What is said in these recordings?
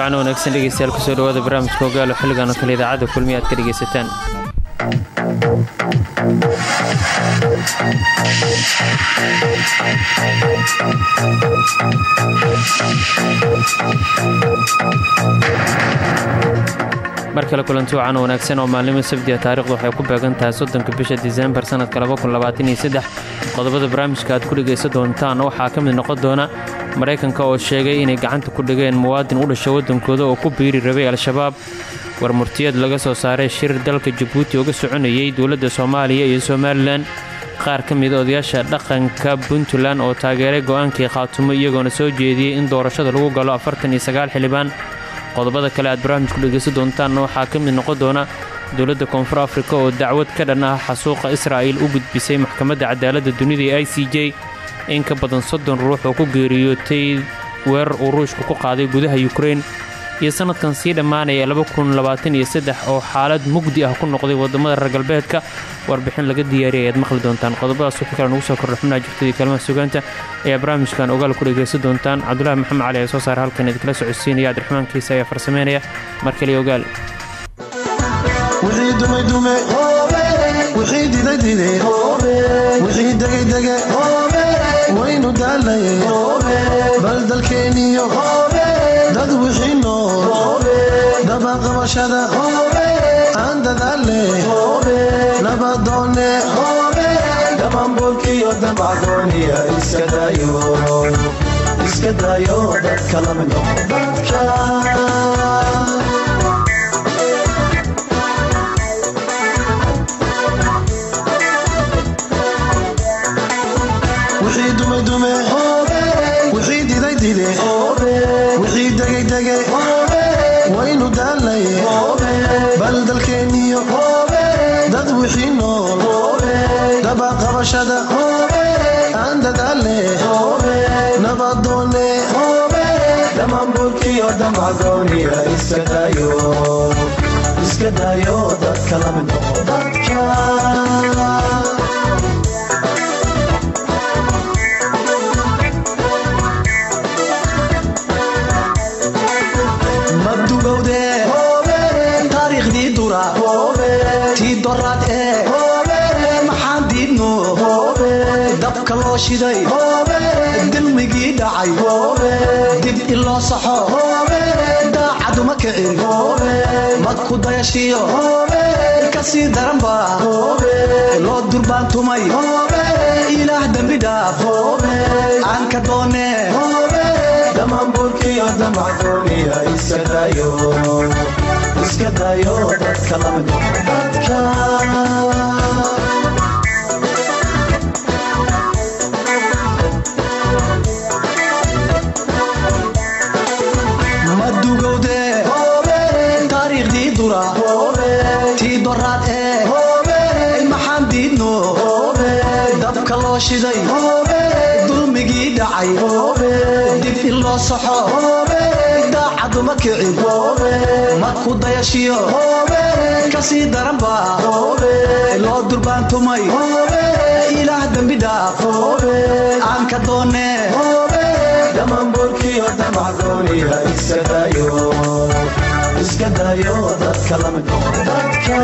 wacan wanaagsan dhegeystayaal ku soo dhawaada barnaamijka ogaalo xilligan oo kale idaacadda ka dhegaysataan mar kale kulanti wacan wanaagsan oo maalnimo sabdiya taarikhdu waxay ku beegan tahay soddonka bisha disembar sanadka qodobada barnaamijka aad ku dhegaysan doontaan waxaa ka mid noqon doona maraykanka oo sheegay inay gacanta ku dhigeen muwaadin u dhasha waddankooda oo ku biiri rabay al-shabaab. War murtiyad laga soo saaray shir dalka jabuuti uga soconayay dowladda soomaaliya iyo somalilan qaar ka mida odayaasha dhaqanka puntland oo taageeray go'aankii khaatumo iyagoona soo jeediyey in doorashada lagu galo afartan iyo sagaal xildhibaan. Qodobada kale aad barnaamijku dhegaysan doontaanna waxaa ka mid noqon doona dowladda koonfur afrika oo dacwad ka dhan ah xasuuqa israa'iil u gudbisay maxkamadda cadaaladda dunida ee i c j in ka badan soddon ruux oo ku geeriyootay weerar uu ruushka ku qaaday gudaha yukrein iyo sannadkan sii dhammaanaya oo xaalad mugdi ah ku noqday waddamada reer galbeedka warbixin laga diyaariyay ayaad maqli doontaan. Qodobadaas wixii kale nugu soo kordha xubnaha jirtadii kaalmaha sugaanta ayaa barnaamijkan ogaal ku dhegaysan doontaan. Cabdulahi maxamed cali ee soo saare halkan idinkala socodsiinaya cabdiraxmaan kiisa ayaa farsameynaya. Mar kale ogaal. Wixii wixii didadide wixii degedege waynu daalaye bal dalkeeniyo dad wixii nool dabaqabashada aan dadaale nabadoone dhamanbolkiyo damacdooniya iska dayo dadka la mid dadka dabaqabashada aan dadaale nabadoone dhamanbolkiyo damacdooniya iska dayo. Dadka la mid dadka shiday. Dilmigii dhacay. Dib iloo saxo. Daacaduma kicin. Madku dayashiyo. Kasii daranba loo durbaantumay ilaah dembi dhaaf. Aan ka doone dhamanburkiyo damacdooniya iska dayo dadka madku dayashiyo ka sii daranba loo durbaantumay ilaah dembi dhaaf aan ka doone dhamanbolkiyo damacdooniya iska dayo. Dadka la mid dadka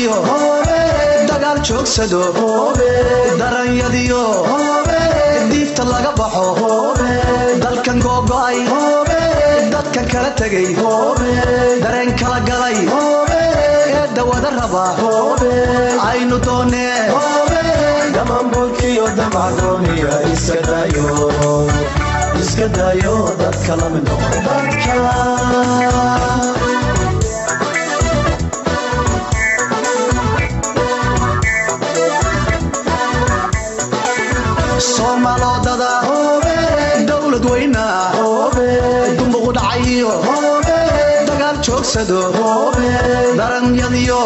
dhacayiyo dagaal joogsado daranyadiyo diifta laga baxo dalkan googo'ay dadkan kala tegay dareen kala galay ee dawada raba aynu doone dhamanbolkiyo damacdooniya iska dayo dadka joogsado daranyadiyo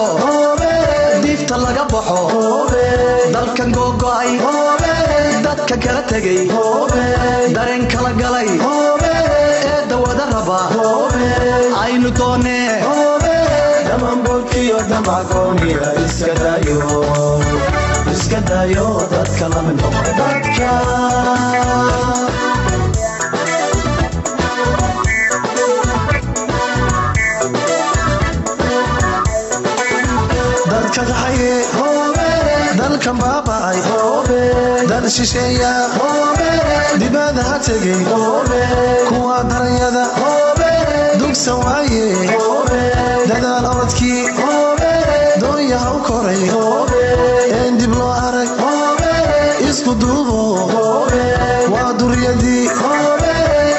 diifta laga baxo dalkan googo'ay dadka kala tegay dareen kala galay ee dawada raba aynu aynu doone dhamanbolkiyo damacgooniya iska dayo iska dayo dadka la mid noqo dadka dadka dalkan baaba'ay dal shisheeya dibada ha tegay kuwa daranyada dugsan waaye dadaal orodkii doonyaha u koray een dib loo arag isku waa duriyadii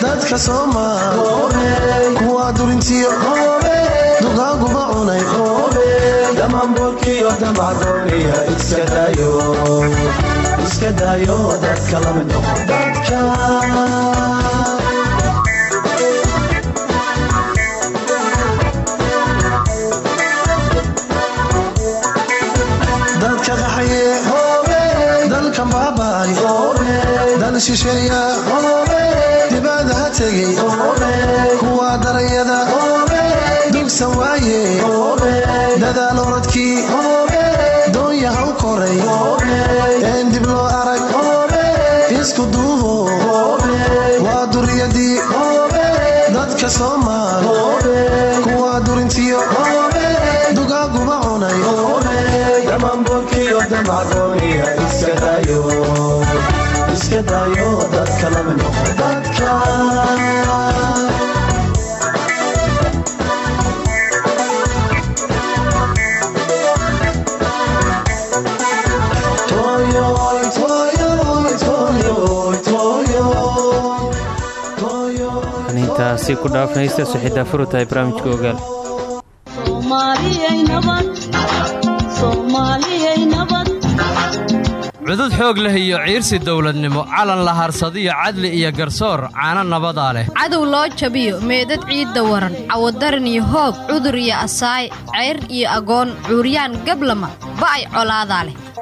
dadka soomaal kuwa durintiyo dugaaguba cunay dhamanbolkiyo damacgooniya iska dayo dadka la mid noqo dadka dadka qaxaye dalkan baaba'ay dal shisheeya soomaal aan intaasi ku dhaafnaysta suxidaa furu tahay barnaamijka ogaal. Cudud xoog leh iyo ciirsi dawladnimo calan la harsadiyo cadli iyo garsoor caano nabadaa leh. Cadow loo jabiyo meedad ciidda waran cawadaran iyo hoog cudur iyo asaay ceyr iyo agoon cuuryaan gablama ba'ay colaadaa leh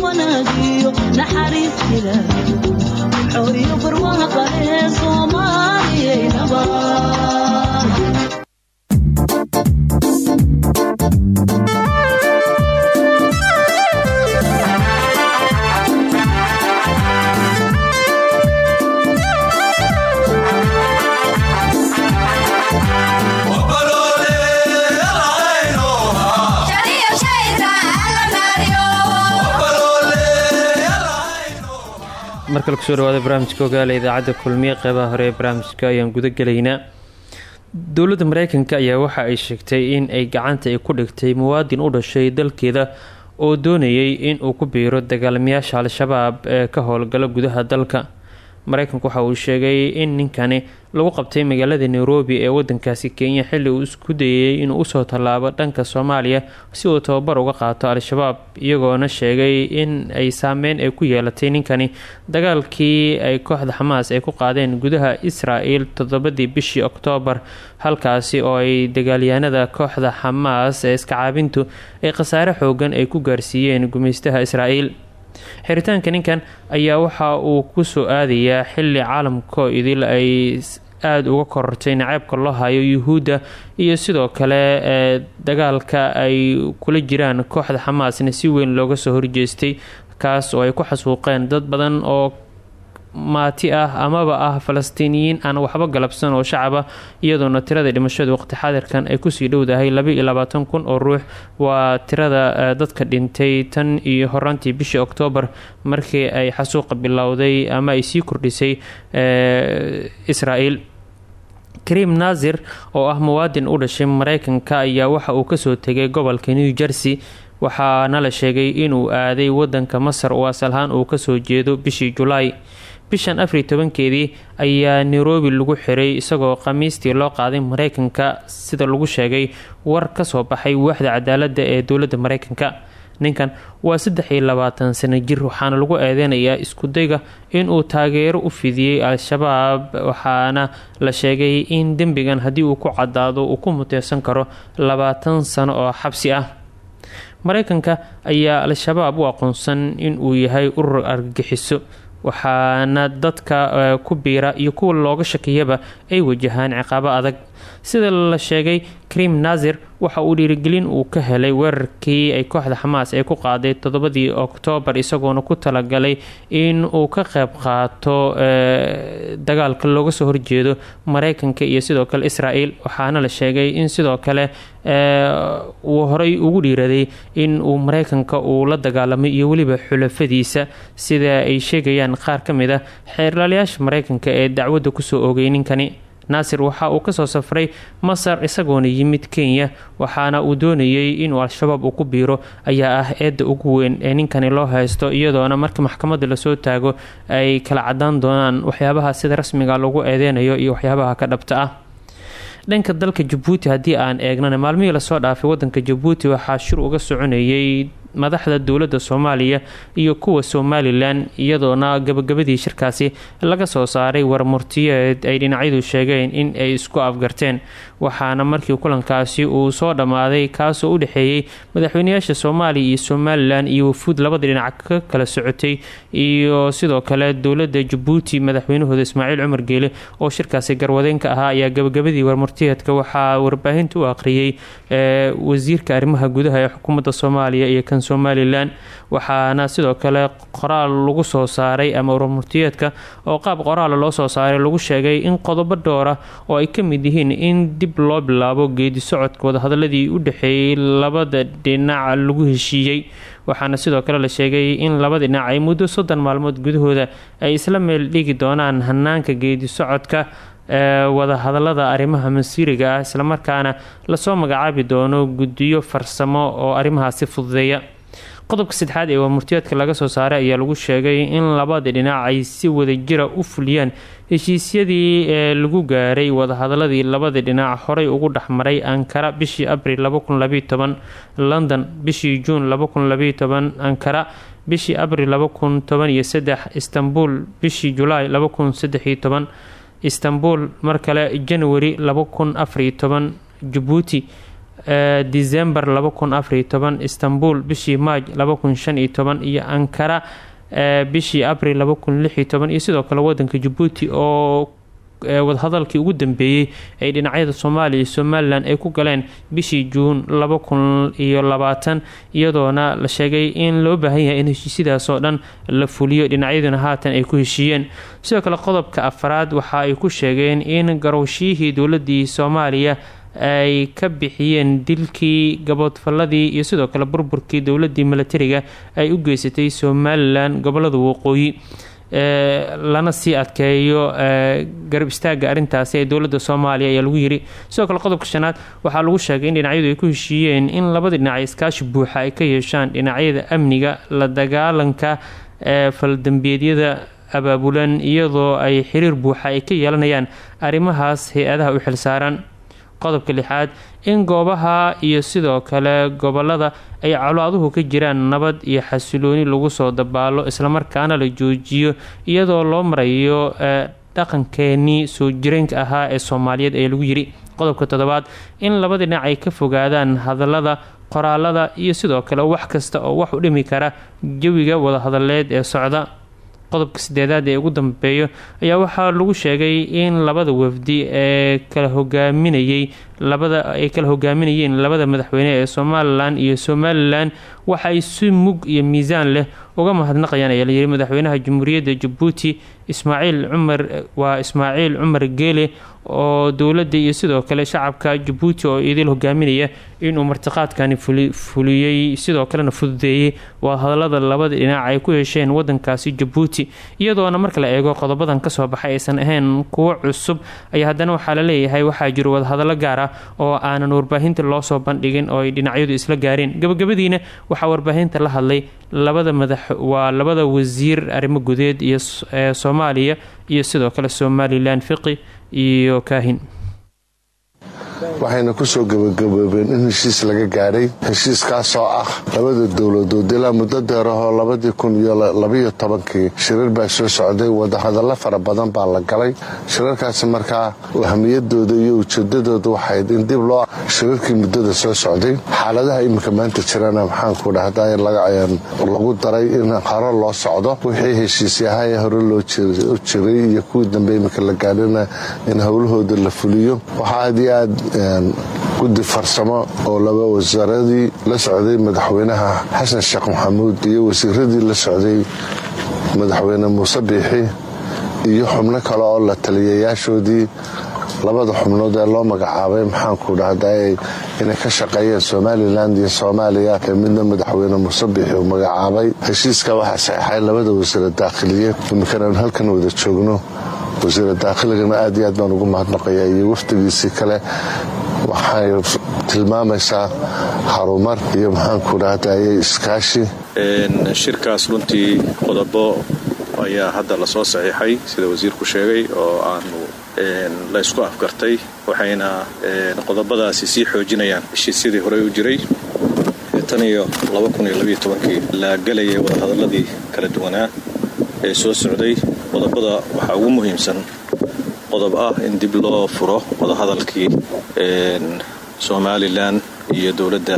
caano markale ku soo dhawaada barnaamijka ogaala idaacadda kulmiye qeybaha hore ee barnaamijka ayaan guda gelaynaa dowladda mareykanka ayaa waxa ay sheegtay in ay gacanta ay ku dhigtay muwaadin u dhashay dalkeeda oo doonayay in uu ku biiro dagaalamayaasha al-shabaab ee ka howlgala gudaha dalka mareykanku waxa uu sheegay in ninkani lagu qabtay magaalada nairobi ee wadankaasi kenya xilli uu isku dayay inuu u soo tallaabo dhanka soomaaliya si uu tababar uga qaato al-shabaab iyagoona sheegay in ay saameyn ay ku yeelatay ninkani. Dagaalkii ay kooxda xamaas ay ku qaadeen gudaha isra-el toddobadii bishii oktoobar halkaasi oo ay dagaalyahanada kooxda xamaas ee iska caabintu ay khasaare xoogan ay ku gaarsiiyeen gumeystaha isra-el xiritaanka ninkan ayaa waxa uu ku soo aadayaa xili caalamkoo idil ay aada uga korortay naceybka loo hayo yuhuudda iyo sidoo kale ee dagaalka ay kula jiraan kooxda xamaasna si weyn looga soo horjeestay kaas oo ay ku xasuuqeen dad badan oo maati ah amaba ah falastiiniyiin aan waxba galabsan oo shacaba iyadoona tirada dhimashada waqti xaadirkan ay ku sii dhowdahay labaiyo labaatan kun oo ruux. Waa tirada dadka dhintay tan iyo horaantii bishii oktoobar markii ay xasuuqa bilowday ama ay sii kordhisay isra-el karim naasir oo ah muwaadin u dhashay mareykanka ayaa waxa uu ka soo tegay gobolka new jersey. Waxaana la sheegay inuu aaday wadanka masar oo asalahaan uu ka soo jeedo bishii julaay bishan afar iyo tobankeedii ayaa nairobi lagu xiray isagoo khamiistii loo qaaday mareykanka sida lagu sheegay war ka soo baxay waaxda cadaalada ee dowladda mareykanka ninkan waa saddex iyo labaatan sano jir waxaana lagu eedeynayaa iskudayga inuu taageero u fidiyey al-shabaab waxaana la sheegay in dembigan haddii uu ku cadaado uu ku muteysan karo labaatan sano oo xabsi ah. Mareykanka ayaa al-shabaab u aqoonsan inuu yahay urur argagixiso waxaana dadka ku biira iyo kuwa looga shakiyaba ay wajahaan ciqaabo adag. Sida la sheegay krim nasir waxa uu dhiirigelin uu ka helay weerarkii ay kooxda xamaas ee ku qaaday toddobadii oktoobar isagoona ku talagalay in uu ka qeyb qaato dagaalka looga soo horjeedo mareykanka iyo sidoo kale israel waxaana la sheegay in sidoo kale uu horey ugu dhiiraday in uu mareykanka uu la dagaalamay iyo weliba xulafadiisa. Sida ay sheegayaan qaar ka mid a xeerlaalayaasha mareykanka ee dacwadda ku soo oogay ninkani naasir waxa uu ka soo safray masar isagoona yimid kenya waxaana uu doonayay inuu al-shabaab uu ku biiro ayaa ah eedda ugu weyn ee ninkani loo haysto iyadoona marka maxkamadda la soo taago ay kala cadaan doonaan waxyaabaha sida rasmiga lagu eedeynayo iyo waxyaabaha ka dhabta ah. Dhanka dalka jabuuti haddii aan eegnana maalmihii la soo dhaafay wadanka jabuuti waxaa shir uga soconayay madaxda dowladda soomaaliya iyo kuwa somalilan iyadoona gabagabadii shirkaasi laga soo saaray warmurtiyeed ay dhinacyadu sheegeen in ay isku afgarteen waxaana markii kulankaasi uu soo dhammaaday kaasoo u dhexeeyey madaxweynayaasha soomaaliya iyo somalilan iyo wafuud labada dhinac ka kala socotay iyo sidoo kale dowladda jabuuti madaxweynahooda ismaaciil cumar geele oo shirkaasi garwadeenka ahaa ayaa gabagabadii warmurtiyeedka waxaa warbaahinta u aqriyey wasiirka arrimaha gudaha ee xukuumadda soomaaliya iyo kan somalilan. Waxaana sidoo kale qoraal lagu soo saaray ama warmurtiyeedka oo qaab qoraala loo soo saaray lagu sheegay in qodobo dhowra oo ay ka mid yihiin in dib loo bilaabo geedi socodka wadahadaladii u dhexeeyey labada dhinac lagu heshiiyey. Waxaana sidoo kale la sheegay in labada dhinac ay muddo soddon maalmood gudahooda ay isla meel dhigi doonaan hanaanka geedi socodka ee wadahadalada arrimaha masiiriga ah islamarkaana la soo magacaabi doono guddiyo farsamo oo arrimahaasi fududeeya. Qodobka saddexaad ee warmurtiyeedka laga soo saaray ayaa lagu sheegay in labada dhinac ay si wadajira u fuliyaan heshiisyadii ee lagu gaaray wadahadaladii labada dhinac horey ugu dhexmaray ankara bishii abril london bishii juun ankara bishii abril istanbul bishii julaay istanbul mar kale january jabuuti december istanbul bishii maaj iyo ankara bishii abril iyo sidoo kale wadanka jabuuti oo wadahadalkii ugu dambeeyey ay dhinacyada soomaaliya iyo somalilan ay ku galeen bishii juun iyadoona la sheegay in loo baahan yahay in heshiisyadaasoo dhan la fuliyo dhinacyaduna haatan ay ku heshiiyeen. Sidoo kale qodobka afaraad waxa ay ku sheegeen in garowshiyihii dowladii soomaaliya ay ka bixiyeen dilkii gaboodfalladii iyo sidoo kale burburkii dowladii milatariga ay u geysatay somalilan gobollada waqooyi. Lana sii adkeeyo garab istaaga arrintaasi ee dowladda soomaaliya ayaa lagu yiri. Sidoo kale qodobka shanaad waxaa lagu sheegay in dhinacyadu ay ku heshiiyeen in labada dhinac iskaashi buuxa ay ka yeeshaan dhinacyada amniga la dagaalanka ee faldambeedyada abaabulan iyadoo ay xiriir buuxa ay ka yeelanayaan arrimahaas hay'adaha u xilsaaran qodobka lixaad in goobaha iyo sidoo kale gobollada ay colaaduhu ka jiraan nabad iyo xasilooni lagu soo dabaalo islamarkaana la joojiyo iyadoo loo marayo dhaqankeenii soo jireenka ahaa ee soomaaliyeed ee lagu yiri. Qodobka toddobaad in labada dhinac ay ka fogaadaan hadallada qoraalada iyo sidoo kale wax kasta oo wax u dhimi kara jawiga wadahadaleed ee socda qodobka sideedaad ee ugu dambeeyo ayaa waxaa lagu sheegay in labada wafdi ee kala hogaaminayay labada ay kala hogaaminayeen labada madaxweyne ee somalilan iyo somalilan waxay si mug iyo miisaan leh uga mahadnaqayaan ayaa layiri madaxweynaha jamhuuriyadda jabuuti ismaaciil cumar waa ismaaciil cumar geele oo dowladda iyo sidoo kale shacabka jabuuti oo idil hogaaminaya inuu martiqaadkani fuliyey sidoo kalena fududeeyey waa hadalada labada dhinac ay ku hesheen wadankaasi jabuuti iyadoona marka la eego qodobadan ka soo baxay aysan ahayn kuwo cusub ayaa haddana waxaa la leeyahay waxaa jiro wadahadallo gaar ah oo aanan warbaahinta loo soo bandhigin oo ay dhinacyadu isla gaareen. Gabagabadiina waxaa warbaahinta la hadlay labada madax waa labada wasiir arrimo gudeed iyo soomaaliya iyo sidoo kale somalilan fiqi iyo kaahin waxayna ku soo gabagaboobeen in heshiis laga gaadhay heshiiskaasoo ah labada dowladood ilaa muddo deerahoo labadii kun iyo labaiyo tobankii shirar baa soo socday wadahadallo fara badan baa la galay. Shirarkaasi markaa ahmiyadooda iyo ujeedadooda waxayd in dib loo shirarkii muddada soo socday. Xaaladaha iminka maanta jirana maxaanku dhahdaa in lagu daray in haro loo socdo. Wixii heshiisyahaye hore loo jiray iyo kuwii dambe iminka la gaadhina in howlahooda la fuliyo. Waxaa aad iyo aad guddi farsamo oo laba wasaaradii la socday madaxweynaha xasan sheekh maxamuud iyo wasiiradii la socday madaxweyne muuse biixi iyo xubno kale oo la taliyayaashoodii. Labada xubnood ee loo magacaabay maxaanku dhahday inay ka shaqeeyeen somalilan iyo soomaaliya midna madaxweyne muuse biixi uu magacaabay. Heshiiska waxaa saxeixay labada wasiira daakhiliye iminkana halkan wada joogno wasiira daakhiligana aad iyo aad baan ugu mahadnaqaya iyo wafdigiisii kale. Waxay tilmaamaysaa harumar iyo maxaanku dhahdaye iskaashi. Shirkaas runtii qodobo ayaa hadda la soo saxiixay sida wasiirku sheegay oo aanu la ysku afgartay waxayna qodobadaasi sii xoojinayaan heshiisyadii horey u jiray. Tan iyo la gelayay wadahadaladii kala duwanaa ee soo socday qodobada waxaa ugu muhiimsan qodob ah in dib loo furo wadahadalkii somalilan iyo dowladda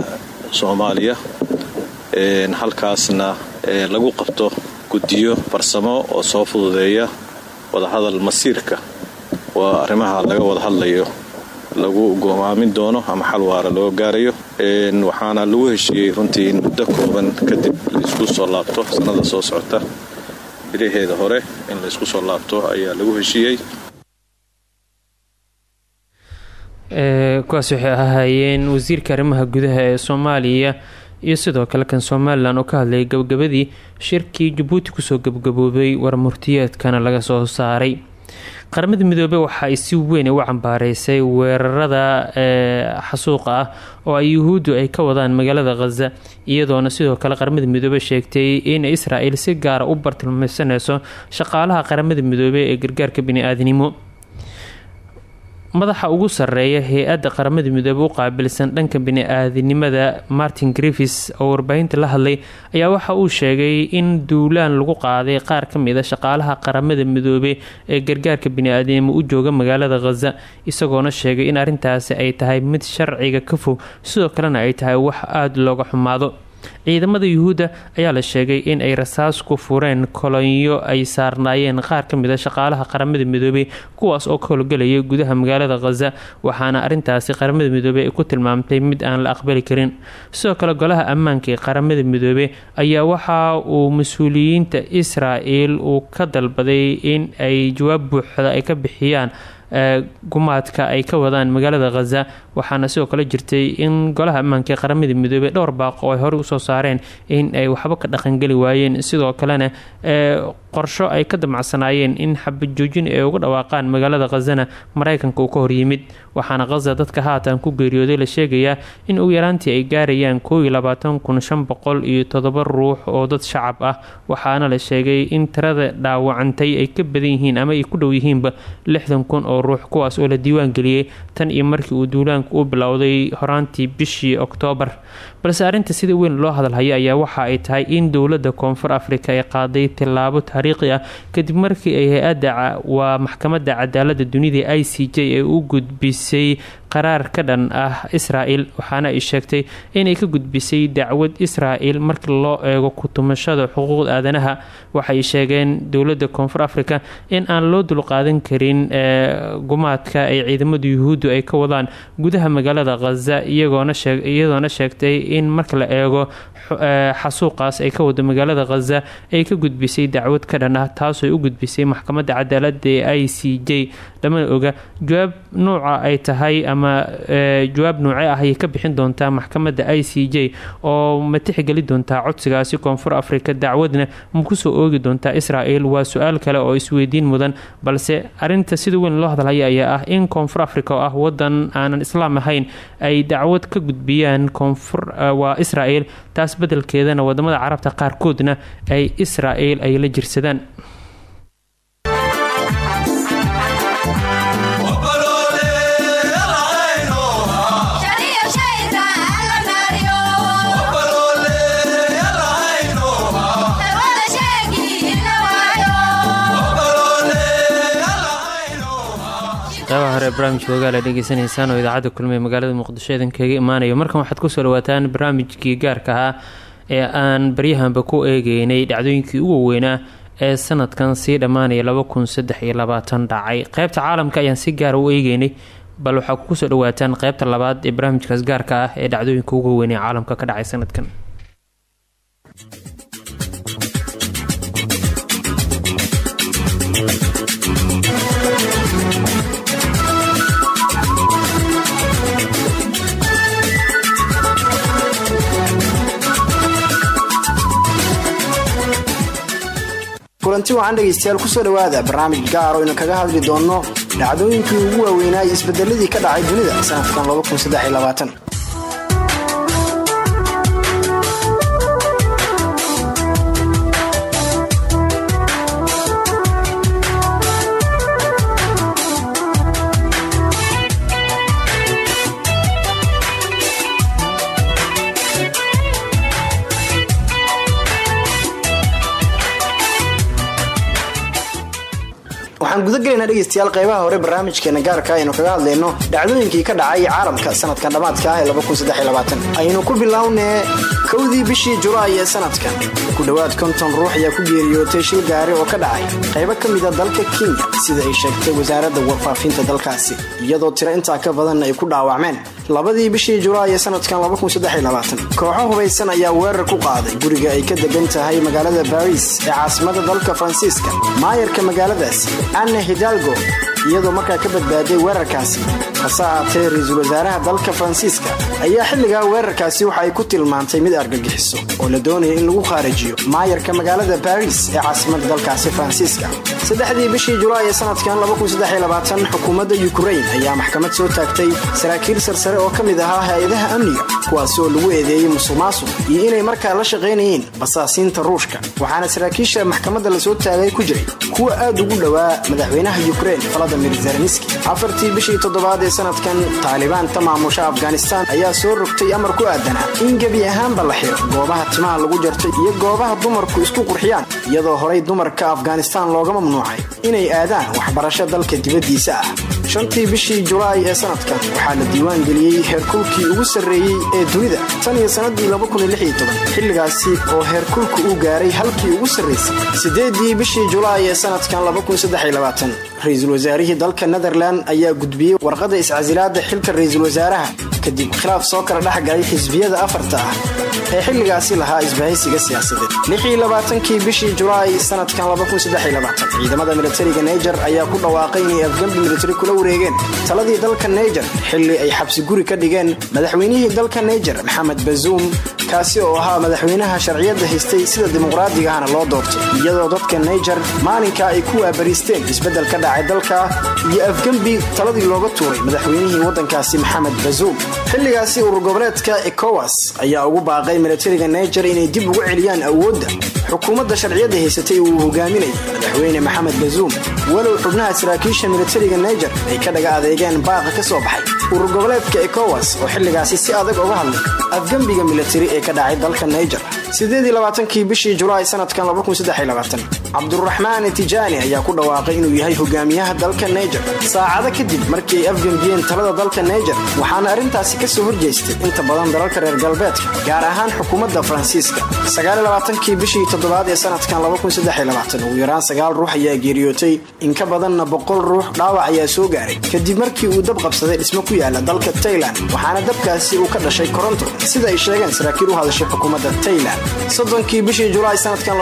soomaaliya. Halkaasna lagu qabto guddiyo farsamo oo soo fududeeya wadahadal masiirka. Waa arrimaha laga wada hadlayo lagu goomaamin doono ama xal waara loo gaarayo. Waxaana lagu heshiiyey runtii in muddo kooban kadib laysku soo laabto sannada soo socota bilaheeda hore in laysku soo laabto ayaa lagu heshiiyey. Kuwaas waxay ahaayeen wasiirka arrimaha gudaha ee soomaaliya iyo sidoo kale kan somalilan oo ka hadlayay gabagabadii shirkii jabuuti ku soo gabgaboobay warmurtiyeedkana laga soo saaray qaramada midoobey waxa ay si weyn uga cambaareysay weerarada xasuuqa ah oo ay yuhuuddu ay ka wadaan magaalada khaza iyadoona sidoo kale qaramada midoobey sheegtay in israel si gaara u bartilmaysaneyso shaqaalaha qaramada midoobey ee gargaarka bini-aadnimo madaxa ugu sareeya hay'adda qaramada midoobey u qaabilsan dhanka bini-aadinimada martin griffis oo warbaahinta la hadlay ayaa waxa uu sheegay in duulaan lagu qaaday qaar ka mid a shaqaalaha qaramada midoobey ee gargaarka bini-aadinimo u jooga magaalada khaza isagoona sheegay in arrintaasi ay tahay mid sharciga ka fog sidoo kalena ay tahay wax aada looga xumaado ciidamada yuhuudda ayaa la sheegay in ay rasaas ku fureen kolonyo ay saarnaayeen qaar ka mid a shaqaalaha qaramada midoobey kuwaas oo ka howlgelaya gudaha magaalada khaza waxaana arintaasi qaramada midoobey ay ku tilmaamtay mid aan la aqbali karin. Sidoo kale golaha ammaanka ee qaramada midoobey ayaa waxa uu mas'uuliyiinta israel uu ka dalbaday in ay jawaab buuxda ay ka bixiyaan gumaadka ay ka wadaan magaalada khaza waxaana sidoo kale jirtay in golaha ammaanka ee qaramada midoobey dhowr baaq oo ay horey u soo saareen in ay waxba ka dhaqangeli waayeen. Sidoo kalena qorsho ay ka damacsanaayeen in xabajoojin ay uga dhawaaqaan magaalada khazana mareykanka uu ka horyimid waxaana khaza dadka haatan ku geeriyooday la sheegayaa in ugu yaraantii ay gaarayaan kooiyo labaatan kun shan boqol iyo todoba ruux oo dad shacab ah waxaana la sheegay in tirada dhaawacantay ay ka badan yihiin ama ay ku dhow yihiinba lixdan kun oo ruux kuwaas oo la diiwaan geliyey tan iyo markii uu duulaanku u bilowday horaantii bishii oktoobar balse arrinta sida weyn loo hadalhaya ayaa waxa ay tahay in dowladda koonfur afrika ay qaaday tillaabo taariikhi ah. Kadib markii ay hay'adda waa maxkamadda cadaalada dunida i c j ee u gudbisay qaraar ka dhan ah israel waxaana ay sheegtay inay ka gudbisay dacwad israel markii loo eego kutumashada xuquuqda aadanaha. Waxay sheegeen dowladda koonfur africa in aan loo dulqaadan karin gumaadka ay ciidamada yuhuuddu ay ka wadaan gudaha magaalada khaza iyadoona sheegtay in marka la eego xasuuqaas ay ka wado magaalada khaza ay ka gudbisay dacwad ka dhan ah taasoo u gudbisay maxkamadda cadaalada ee i c j lamana oga jawaab nuuca ay tahay ama jawaab nuuce ah ayay ka bixin doontaa maxkamadda i c j oo ma tixgeli doontaa codsigaasi koonfur afrika? Dacwadna ma ku soo oogi doontaa israel waa su'aal kale oo isweydiin mudan balse arinta sida weyn loo hadlaya ayaa ah in koonfur afrika oo ah wadan aanan islaam ahayn ay dacwad ka gudbiyaan koonfur waa israel taas bedelkeedana waddamada carabta qaarkoodna ay israel ay la jirsadaan hore barnaamijka ogaala dhegeysanaysaan oo idaacadda kulmiye magaalada muqdisho idin kaga imaanayo. Markan waxaad ku soo dhawaataan barnaamijkii gaarka ahaa ee aan baryahanba ku eegeynay dhacdooyinkii ugu weynaa ee sanadkan sii dhammaanaya laba kun dhacay. Qeybta caalamka ayaan si gaara u eegeynay bal waxaa ku soo dhawaataan qeybta labaad ee barnaamijkaas gaarka ah ee dhacdooyinka ugu weyn ee caalamka ka dhacay sanadkan kulanti wacan dhegaystayaal ku soo dhowaada barnaamij gaar oo aynu kaga hadli doonno dhacdooyinkii ugu waaweynaa iyo isbedeladii ka dhacay dunida sanadkan waxaan gudagelaynaa dhegaystayaal qeybaha hore barnaamijkeena gaarka aynu kaga hadlayno dhacdooyinkii ka dhacay caalamka sanadkan dhammaadka ah ee aynu ku bilownee kowdii bishii julaay ee sanadkan. Ku dhowaad konton ruux ayaa ku geeriyootay shil gaari oo ka dhacay. Qaybo ka mida dalka kenya sida ay sheegtay wasaaradda warfaafinta dalkaasi iyadoo tiro intaa ka badan ay ku dhaawacmeen. Labadii bishii julaay ee sanadkan kooxo hubaysan ayaa weerar ku qaaday guriga ay ka degan tahay magaalada baris ee caasimada dalka faransiiska. Maayarka magaaladaasi anne hidalgo iyadoo markaa ka badbaaday weerarkaasi. Hase ahaatee ra'iisul wasaaraha dalka faransiiska ayaa xilligaa weerarkaasi waxa ay ku tilmaantay mid argagixiso oo la doonaya in lagu khaarijiyo maayarka magaalada baris ee caasimada dalkaasi faransiiska saddexdii bishii julaay ee sanadkan xukuumadda yukrain ayaa maxkamad soo taagtay saraakiil sarsare oo ka mid ahaa hay'adaha amniga kuwaasi oo lagu eedeeyey musuqmaasuq iyo inay markaa la shaqaynayeen basaasiinta ruushka. Waxaana saraakiisha maxkamadda la soo taagay ku jiray kuwa aad ugu dhowaa madaxweynaha yukrain valadimir zelenski afartii bishii toddobaad ee sanadkan taalibaanta maamusha afghanistan ayaa soo rogtay amar ku aadanaa. In gebi ahaanba la xiro. Goobaha timaha lagu jartay iyo goobaha dumarku isku qurxiyaan iyadoo horay dumarka afghanistan looga mamnuucay inay aadaan waxbarasho dalka dibaddiisa ah. Shantii bishii julaay ee sanadkan waxaa la diiwaan geliyey heerkulkii ugu sarreeyey ee dunida. Tan iyo sannadii xilligaasi oo heerkulku uu gaaray halkii ugu sarraysay siddeedii bishii julaay ee sanadkan ra'iisul wasaarihii dalka netherland ayaa gudbiyey warqadda iscasilaada xilka ra'iisul wasaaraha kadib khilaaf soo kala dhex galay xisbiyada afarta ah ee xilligaasi lahaa isbahaysiga siyaasadeed. Bishii julaay sanadkan ciidamada militariga naiger ayaa ku dhawaaqay inay afgambi militari kula wareegeen. Taladii dalka naiger xilli ay xabsi guri ka dhigeen madaxweynihii dalka naiger maxamed bazuum kaasi oo ahaa madaxweynaha sharciyadda haystay sida dimuqraadiga ahna loo doortay iyadoo dadka naiger maalinkaa ay ku waabariisteen isbeddel dhacay dalka iyo afgembi taladii looga tuuray madaxweynihii waddankaasi maxamed bazuum xilligaasi urur goboleedka ekowas ayaa ugu baaqay militariga naiger inay dib ugu celiyaan awoodda xukuumadda sharciyadda haysatay uu hogaaminayay madaxweyne maxamed bazuum walow xubnaha saraakiisha militariga naiger ay ka dhaga adeegeen baaqa ka soo baxay urur goboleedka ekowas oo xilligaasi si adag uga hadlay afgembiga militari ee ka dhacay dalka naiger kii bishii julaay sanadkan cabduraxmaan tijaani ayaa ku dhawaaqay inuu yahay hogaamiyaha dalka naiger saacado kadib afgembiyeen talada dalka naiger waxaana arrintaasi ka soo horjeestay inta badan dalalka reer galbeedka gaar ahaan xukuumadda faransiiska. Kii bishii toddobaad ee sanadkan ugu yaraan sagaal ruux ayaa geeriyootay. In ka badanna boqol ruux dhaawac ayaa soo gaaray. Kadib markii uu dab qabsaday dhismo ku yaalla dalka tailan waxaana dabkaasi uu ka dhashay koronto. Sida ay sheegeen saraakiil u hadashay xukuumadda tailan soddonkii bishii julaay sanadkan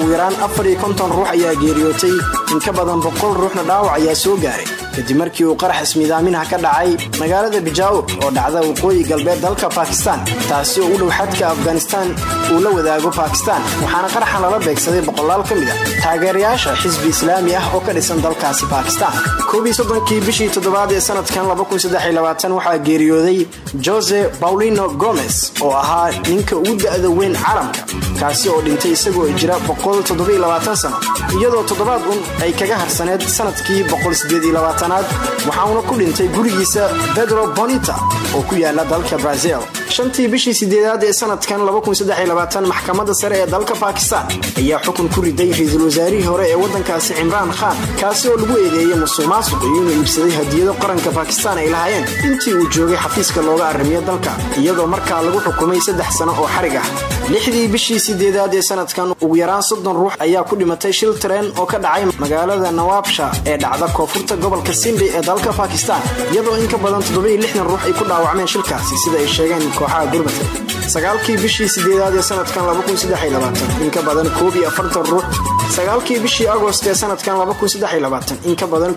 ugu yaraan afar iyo konton ruux ayaa geeriyootay. In ka badan boqol ruuxna dhaawac ayaa soo gaaray kadib markii uu qarax ismiidaaminaha ka dhacay magaalada bijaawur oo dhacda waqooyi galbeed dalka bakistan taasi oo u dhow xadka afghanistan uu la wadaago bakistan waxaana qaraxan lala beegsaday boqolaal ka mid a taageerayaasha xisbi islaami ah oo ka dhisan dalkaasi bakistan koobii soddonkii bishii toddobaad ee sanadkan waxaa geeriyooday jose paulino gomez oo ahaa ninka ugu da'da weyn caalamka kaasi oo dhintay isagoo jira sano iyadoo toddobaad un ay kaga harsaneed sannadkii aad waxauna ku dhintay gurigiisa pedro bonita oo ku yaalla dalka brazil. Shantii bishii sideedaad ee sanadkan maxkamadda sare ee dalka bakistan ayaa xukun ku riday ra'iisul wasaarihii hore ee waddankaasi cimraan khan kaasi oo lagu eedeeyey musuqmaasuq iyo inuu iibsaday hadiyado qaranka bakistan ay lahaayeen. Intii uu joogay xafiiska looga arrimiyo dalka iyadoo markaa lagu xukumay saddex sano oo xarig ah. Lixdii bishii sideedaad ee sanadkan ugu yaraan soddon ruux ayaa ku dhimatay shil tareen oo ka dhacay magaalada nawaabsha ee dhacda koonfurta gobolka sindhi ee dalka bakistan iyadoo in ka badan ruux ay ku dhaawacmeen shilkaasi sida ay sheegeen kooxaha gurmata. Sagaalkii bishii sideedaad ee sanadkan in ka badan ruux. Sagaalkii bishii agost ee sanadkan in ka badan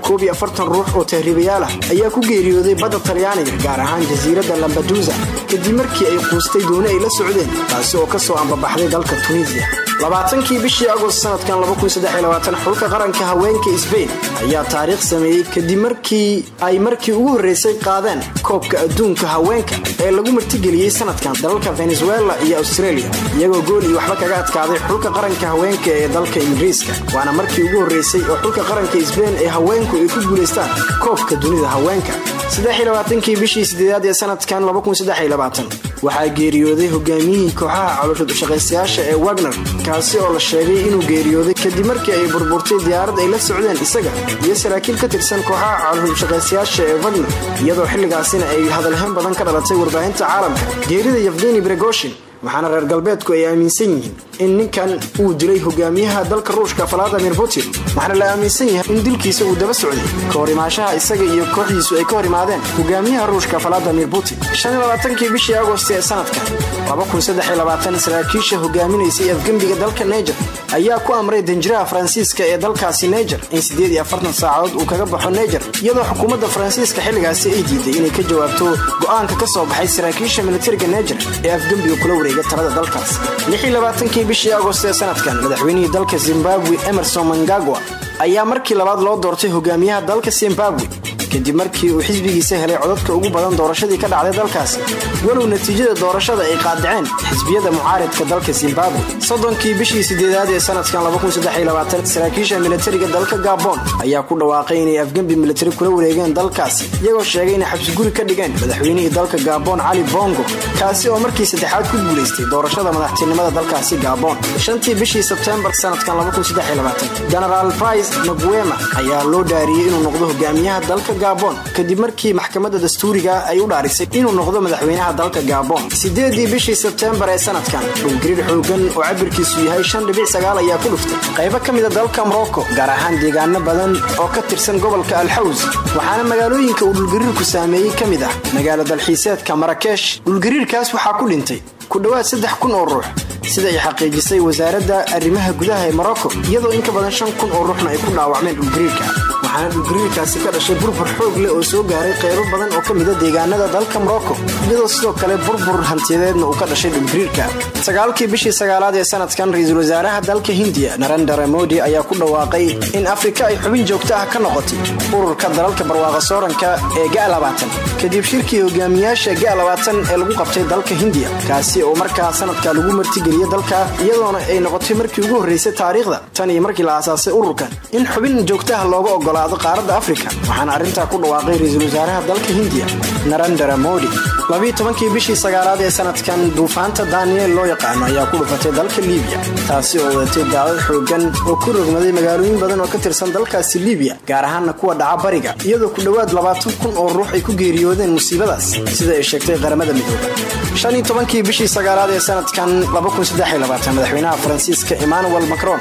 ruux oo tahriibayaal ah ayaa ku geeriyooday badda talyaaniga gaar ahaan jasiiradda lambadusa kadib markii ay quustay dooni ay la socdeen taasi oo ka soo ambabaxday dalka tunisiya labaatankii bishii agost sanadkan xulka qaranka haweenka sbain ayaa taariikh sameeyey kadib markii ay markii ugu horreysay qaadeen koobka adduunka haweenka ee lagu martigeliyey sanadkan dalalka venezuela iyo australia iyagoo gool iyo waxba kaga adkaaday xulka qaranka haweenka ee dalka ingiriiska waana markii ugu horreysay oo xulka qaranka sbain ee haweenku ay ku guulaystaan koobka dunida haweenka. Kii bishii sideedaad ee sanadkan waxaa geeriyooday hogaamiyihii kooxaha caloosha dushaqaystayaasha ee wagner kaasi oo la sheegay inuu geeriyooday kadib markii ay burburtay diyaarad ay la socdeen isaga iyo saraakiil ka tirsan kooxaha caloosha dushaqaystayaasha ee wagner iyadoo xilligaasina ay hadalhayn badan ka dhalatay warbaahinta caalamka geerida yevgeni bregoshin waxaana reer galbeedku ay aaminsan yihiin in ninkan uu dilay hogaamiyaha dalka ruushka valadimir putin waxaana la aaminsan yahay in dilkiisa uu daba socday ka isaga iyo kooxdiisu ay ka hor imaadeen hogaamiyaha ruushka valadimir putin. Kii bishii agost ee sanadkan saraakiisha hogaaminaysay afgembiga dalka neger ayaa ku amray danjiraha faransiiska ee dalkaasi neger in saacadood uu kaga baxo neger iyadoo xukuumadda faransiiska xilligaasi ay diiday inay ka jawaabto go'aanka ka soo baxay saraakiisha militariga neger ee afgembiga kula wareega talada dalkaas. Kii bishii agost ee sanadkan madaxweynihii dalka zimbabwe emerson mangagwa ayaa markii labaad loo doortay hogaamiyaha dalka zimbabwe kadib markii uu xisbigiisa helay codadka ugu badan doorashadii ka dhacday dalkaasi walow natiijada doorashada ay qaadaceen xisbiyada mucaaridka dalka zimbabwe. Soddonkii bishii sideedaad ee sanadkan saraakiisha militariga dalka gabon ayaa ku dhawaaqay inay afgembi militari kula wareegeen dalkaasi iyagoo sheegay inay xabsiguri ka dhigeen madaxweynihii dalka gabon cali bongo kaasi oo markii saddexaad ku guulaystay doorashada madaxtinimada dalkaasi gabon. Shantii bishii sebtembar sanadkan genaraal brice naguema ayaa loo dhaariyey inuu noqdo hogaamiyaha dalka gabon kadib markii maxkamadda dastuuriga ay u dhaarisay inuu noqdo madaxweynaha dalka gabon. Sideedii bishii sebtembar ee sanadkan dhulgariir xoogan oo cabirkiisu yahay ayaa ku dhuftay. Qaybo ka mida dalka morocco gaar ahaan deegaano badan oo ka tirsan gobolka alxaws waxaana magaalooyinka uu dhulgariirku saameeyey ka mid ah. Magaalo dalxiiseedka marakesh dhulgariirkaas waxaa ku dhintay ku dhowaad saddex kun oo ruux. Sida ay xaqiijisay wasaaradda arrimaha gudaha ee morocco iyadoo in ka badan shan kun oo ruuxna ay ku dhaawacmeen dhulgariirka waxaana dhulgariirkaasi ka dhashay burbur xoog leh oo soo gaaray qaybo badan oo ka mida deegaanada dalka morocco iyadoo sidoo kale burbur hantiyadeedna uu ka dhashay dhulgariirka sagaalkii bishii sagaalaad ee sanadkan ra'iisul wasaaraha dalka hindiya narendra modi ayaa ku dhawaaqay in afrika ay xubin joogto ah ka noqotay ururka dalalka barwaaqa sooranka ee ga-labaatan kadib shirkii hogaamiyaasha ga-labaatan ee lagu qabtay dalka hindiya kaasi oo markaa sanadka lagu martigeliya dalka iyadoona ay noqotay markii ugu horreysay taariikhda. Tan iyo markii la aasaasay ururkan in xubin joogtaha looga ogolaado qaaradda afrika. Waxaana arrintaa ku dhawaaqay ra'iisul wasaaraha dalka hindiya narendra modi labiitobankii bishii sagaalaad ee sanadkan duufaanta daniel loo yaqaano ayaa ku dhufatay dalka liibiya. Taasi oo wadatay daadad xoogan oo ku rogmaday magaalooyin badan oo ka tirsan dalkaasi liibiya gaar ahaana kuwa dhaca bariga iyadoo ku dhowaad labaatan kun oo ruux ay ku geeriyoodeen musiibadaas sida ay sheegtay qaramada midoobe. Shan iyo tobankii bishii sagaalaad ee sanadkan madaxweynaha faransiiska emmanuel macron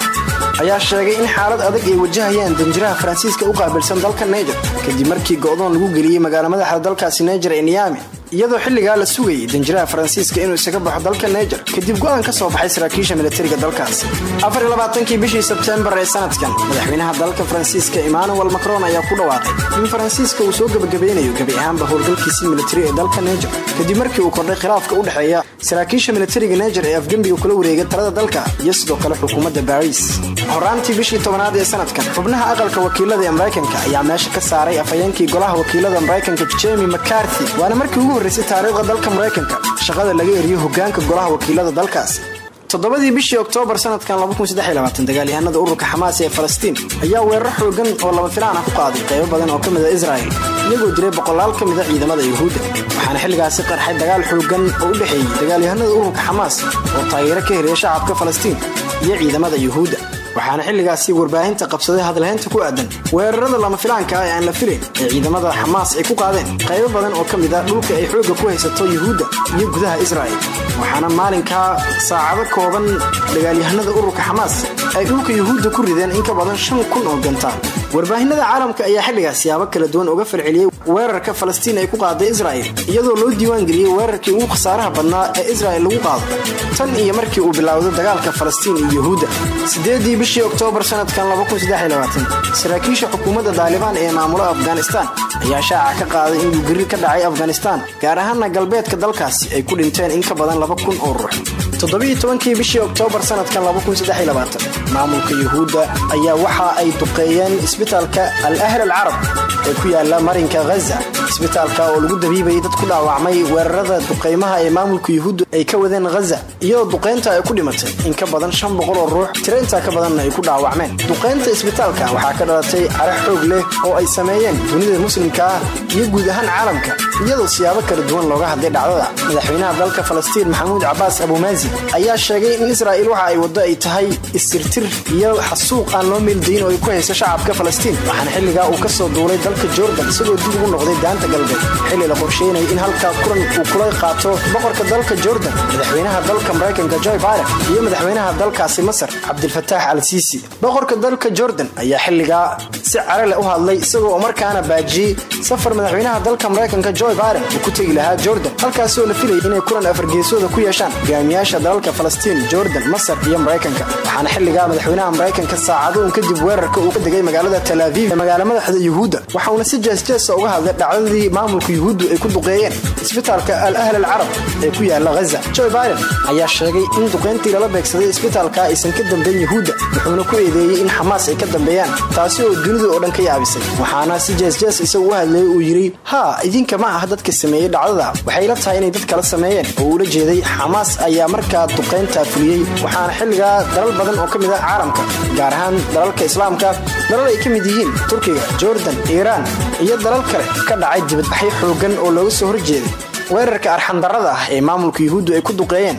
ayaa sheegay in xaalad adag ay wajahayaan danjiraha faransiiska u qaabilsan dalka neger kadib markii go'doon lagu geliyey magaalo madaxda dalkaasi neger ee niyami iyadoo xilligaa la sugayay danjiraha faransiiska inuu isaga baxo dalka neger kadib go'aan ka soo baxay saraakiisha militariga dalkaasi afarlabaatankii bishii sebtembar ee sanadkan madaxweynaha dalka faransiiska emmanuel macron ayaa ku dhawaaqay in faransiiska uu soo gebagabeynayo gebi ahaanba howlgalkiisii militari ee dalka neger kadib markii uu kordhay khilaafka u dhexeeya saraakiisha militariga neger ee afgembiga kula wareegay talada dalka iyo sidoo kale xukuumadda baris horaantii bishii tobanaad ee sanadkan xubnaha aqalka wakiilada ee maraykanka ayaa meesha ka saaray afhayeenkii golaha wakiilada maraykanka jemi mccarthy waana markii ugu horreysay taariikhda dalka maraykanka shaqada laga eriyo hogaanka golaha wakiilada dalkaasi. Toddobadii bishii oktoobar sanadkan dagaalyahanada ururka xamaas ee falastiin ayaa weerar xoogan oo laba filaan ah ku qaaday qaybo badan oo ka mid a israa'il iyagoo diray boqolaal ka mida ciidamada yuhuudda. Waxaana xilligaasi qarxay dagaal xoogan oo u dhexeeyey dagaalyahanada ururka xamaas oo taageero ka helaya shacabka falastiin iyo ciidamada yuhuudda waxaana xilligaasi warbaahinta qabsaday hadalhaynta ku aadan. Weerarada lama filaanka ah ee aan la filayn ee ciidamada xamaas ay ku qaadeen qaybo badan oo ka mid ah dhulka ay xoogga ku haysato yuhuudda iyo gudaha israa'il waxaana maalinkaa saacado kooban dagaalyahanada ururka xamaas ay dhulka yuhuudda ku rideen in ka badan shan kun oo gantaal. Warbaahinada caalamka ayaa xilligaas siyaabo kala duwan uga falceliyey weerarka falastiin ay ku qaaday israa'il iyadoo loo diiwaangeliyey weerarkii ugu khasaaraha badnaa ee israa'il lagu qaado. Tan iyo markii uu bilowday dagaalka falastiin iyo yuhuudda sideedii bishii oktoobar sanadkan saraakiisha xukuumadda daalibaan ee maamula afghanistaan ayaa shaaca ka qaaday in dhulgari ka dhacay afghanistaan gaar ahaana galbeedka dalkaasi ay ku dhinteen in ka badan laba kun oo ruux. Toddobiiyo tobankii bishii oktoobar sanadkan maamulka yuhuudda ayaa waxa ay duqeeyeen isbitaalka al ahl al carab ee ku yaalla marinka ghaza isbitaalka oo lagu dabiibayay dad ku dhaawacmay weerarada duqaymaha ee maamulka yuhuudda ay ka wadeen ghaza iyadoo duqaynta ay ku dhimatay in ka badan shan boqol oo ruux tiro intaa ka badanna ay ku dhaawacmeen. Duqaynta isbitaalka waxaa ka dhalatay carax xoog leh oo ay sameeyeen dunida muslimka ah iyo guud ahaan caalamka iyadoo siyaabo kala duwan looga hadlay dhacdada. Madaxweynaha dalka falastiin maxamuud cabaas abumaasi ayaa sheegay in israa'il waxa ay waddo ay tahay istirtir iyo xasuuq aan loo meeldayin oo ay ku hayso shacabka falastiin waxaana xilligaa uu ka soo duulay dalka jordan isagoo dib ugu noqday daanta galbeed. Xilli la qorsheynaya in halkaa kulan uu kula qaato boqorka dalka jordan madaxweynaha dalka maraykanka joy biden iyo madaxweynaha dalkaasi masar cabdilfataax al siisi boqorka dalka jordan ayaa xilligaa si care leh u hadlay isagoo markaana baajiyey safar madaxweynaha dalka maraykanka joy biden ku tegi lahaa jordan halkaasoo la filayay inay kulan afargeesooda ku yeeshaan hogaamiyaasha dalalka falastiin jordan masar iyo maraykanka. Waxaana xilligaa madaxweynaha maraykanka saacadoon kadib weerarka uu ka degay magaalada talaaviv ee magaala madaxda yuhuudda waxauna si jeesjeesa uga hadlay dhacdadii maamulka yuhuuddu ay ku duqeeyeen isbitaalka al ahl al carab ee ku yaalla ghaza. Joe biden ayaa sheegay in duqayntii lala beegsaday isbitaalka aysan ka dambeyn yuhuudda wuxuuna ku eedeeyey in xamaas ay ka dambeeyaan taasi oo dunida oo dhan ka yaabisay waxaana si jeesjees isagu u hadlayay uu yidhi haa idinka ma ah dadka sameeyey dhacdada. Waxay la tahay inay dad kala sameeyeen. Oo uula jeeday xamaas ayaa markaa duqayntaa fuliyey waxaana xilligaa dalal badan oo ka mid ah caalamka gaar ahaan dalalka islaamka dalal ay ka mid yihiin turkiga jordan iiraan iyo dalal kale ka dhacay dibadbaxyo xoogan oo looga soo horjeeday. Weerarka arxandarrada ah ee maamulka yuhuuddu ay ku duqeeyeen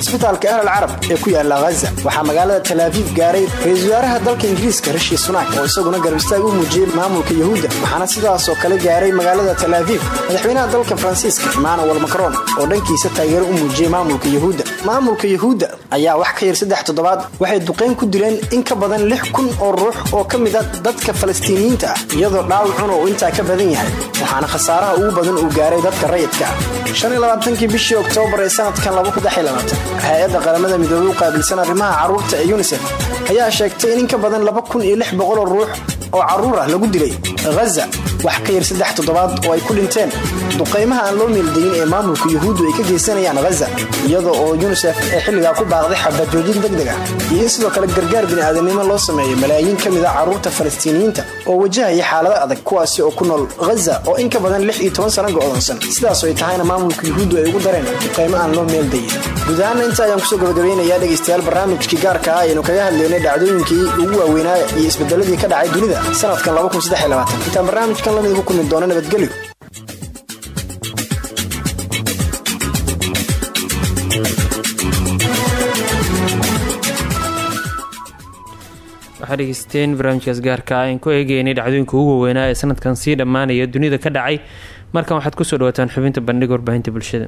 isbitaalka ahl al carab ee ku yaalla ghaza. Waxaa magaalada talaaviif gaaray wasaaraha dalka ingiriiska rishi sunak oo isaguna garab istaag u muujiyey maamulka yuhuudda waxaana sidaasoo kale gaaray magaalada talaaviif madaxweynaha dalka faransiiska emmanuel macron oo dhankiisa taageero u muujiyey maamulka yuhuudda maamulka yuhuudda ayaa wax ka yar saddex toddobaad. Waxay duqayn ku dileen in ka badan lix kun oo ruux oo ka mid a dadka falastiiniyiinta ah iyadoo dhaawacuna uu intaa ka badan yahay. Waxaana khasaaraha ugu badan uu gaaray dadka rayidka. Ah bishii oktoobar ee sanadkan hay'adda qaramada midoobey u qaabilsan arrimaha carruurta ee yunisef ayaa sheegtay in in ka badan oo ruux oo carruur ah lagu dilay ghaza wax ka yar saddex toddobaad oo ay ku dhinteen duqaymaha aan loo meeldayin ee maamulka yuhuuddu ay ka geysanayaan ghaza iyada oo yunisef ee xilligaa ku baaqday xabajoojin degdeg ah iyo in sidoo kale gargaar bini'aadanimo loo sameeyo malaayiin ka mid a carruurta falastiiniyiinta oo wajahaya xaalado adag kuwaasi oo ku nool ghaza oo in ka badan lix iyo toban sano go'doonsan sidaasoo ay tahayna maamulka yuhuuddu ay ugu dareen duqaymo aan loo meeldayin guud ahaanna inta ayaan ku soo gabagabeynayaa dhegaystayaal barnaamijkii gaarka ah aynu kaga hadlaynay dhacdooyinkii ugu waaweynaa iyo isbedeladii ka dhacay dunida sanadkan intaan barnaamijkan la mid ugu kulmi doono nabadgelyo waxaad dhegeysteen barnaamijkaas gaarka ah aan ku eegeynay dhacdooyinka ugu waaweynaa ee sanadkan sii dhammaanaya dunida ka dhacay. Markan waxaad ku soo dhawaataan xubinta bandhiga warbaahinta bulshada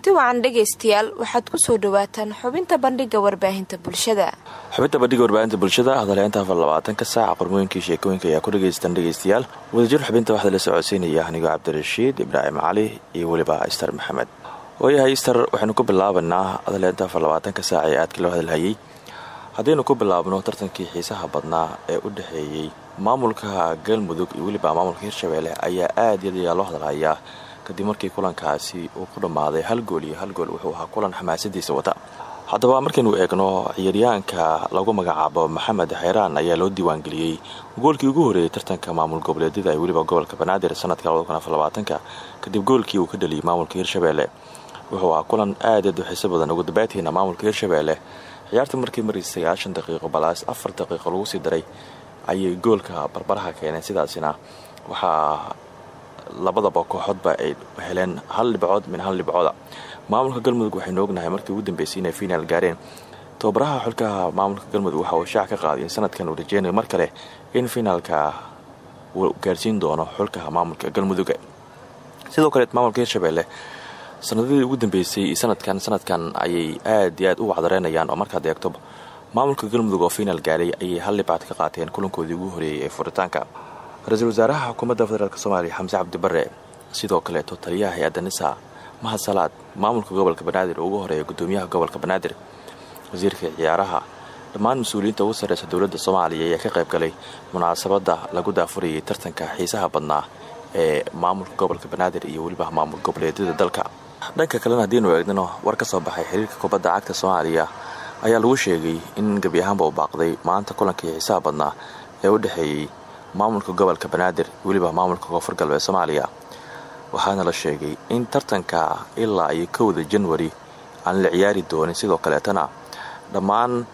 kulanti wacan dhegaystayaal waxaad ku soo dhawaataan xubinta bandhiga warbaahinta bulshada. Xubinta bandhiga warbaahinta bulshada hadalheynta afar labaatanka saaca qormooyinkii sheekooyinka ayaa ku dhageystan dhegaystayaal wadajir xubinta waxaa la socodsiinaya anigoo cabdirashiid ibraahim cali iyo weliba ister maxamed. Waayahay ister waxaynu ku bilaabanaa hadalheynta afar labaatanka saaca ee aadka loo hadalhayay. Haddaynu ku bilaabno tartankii xiisaha badnaa ee u dhexeeyey maamulka galmudug iyo weliba maamulka hirshabeelle ayaa aad yad ayaa loo hadalhayaa kadib markii kulankaasi uu ku dhammaaday hal gool iyo hal gool wuxuu ahaa kulan xamaasadiisa wata haddaba markaynu eegno ciyaaryahanka lagu magacaabo maxamed xeyraan ayaa loo diiwaangeliyey. Goolkii ugu horreeyey tartanka maamul goboleedyada ee weliba gobolka banaadir sanadka kadib goolkii uu ka dhaliyay maamulka hirshabeelle wuxuu ahaa kulan aad aad u xiiso badan. Ugu dambeyntiina maamulka hirshabeelle ciyaarta markii marisay sagaashan daqiiqo balaas afar daqiiqo lagu sii daray ayay goolka barbaraha keeneen sidaasina. Waxaa labadaba kooxoodba ay heleen hal dhibcood min hal dhibcooda maamulka galmudug waxaynu ognahay markii ugu dambeysay inay finaal gaareen. Tababaraha xulkaha maamulka galmudug waxa uu shaac ka qaaday in sanadkan uu rajeynayo mar kale in finaalka uu gaarsiin doono xulkaha maamulka galmudug sidoo kale maamulka hirshabeelle sanadadii ugu dambeysay sanadkan sanadkan ayay aad iyo aad u wacdareynayaan oo markaad eegto maamulka galmudug oo finaal gaaray ayay hal dhibcaad ka qaateen kulankoodii ugu horeeyey ee furitaanka ra'iisul wasaaraha xukuumadda federaalk soomaaliya xamse cabdi bare sidoo kaleeto taliyaha hay'adda nisa mahad salaad maamulka gobolka banaadir oo ugu horreeya gudoomiyaha gobolka banaadir. Wasiirka ciyaaraha dhammaan mas'uuliyiinta ugu sarreysa dowladda soomaaliya ayaa ka qayb galay munaasabadda lagu daafurayay tartanka xiisaha badnaa ee maamulka gobolka banaadir iyo weliba maamul goboleedyada dalka. Dhanka kalena haddiinu eegnano war ka soo baxay xiriirka kubadda cagta soomaaliya ayaa lagu sheegay in gebi ahaanba u baaqday maanta kulankii xiisaha badnaa ee u dhexeeyey maamulka gobolka banaadir weliba maamulka koonfur galbeed soomaaliya waxaana la sheegay in tartanka ilaa iyo kowda janwari aan la ciyaari doonin. Sidoo kaleetana dhammaan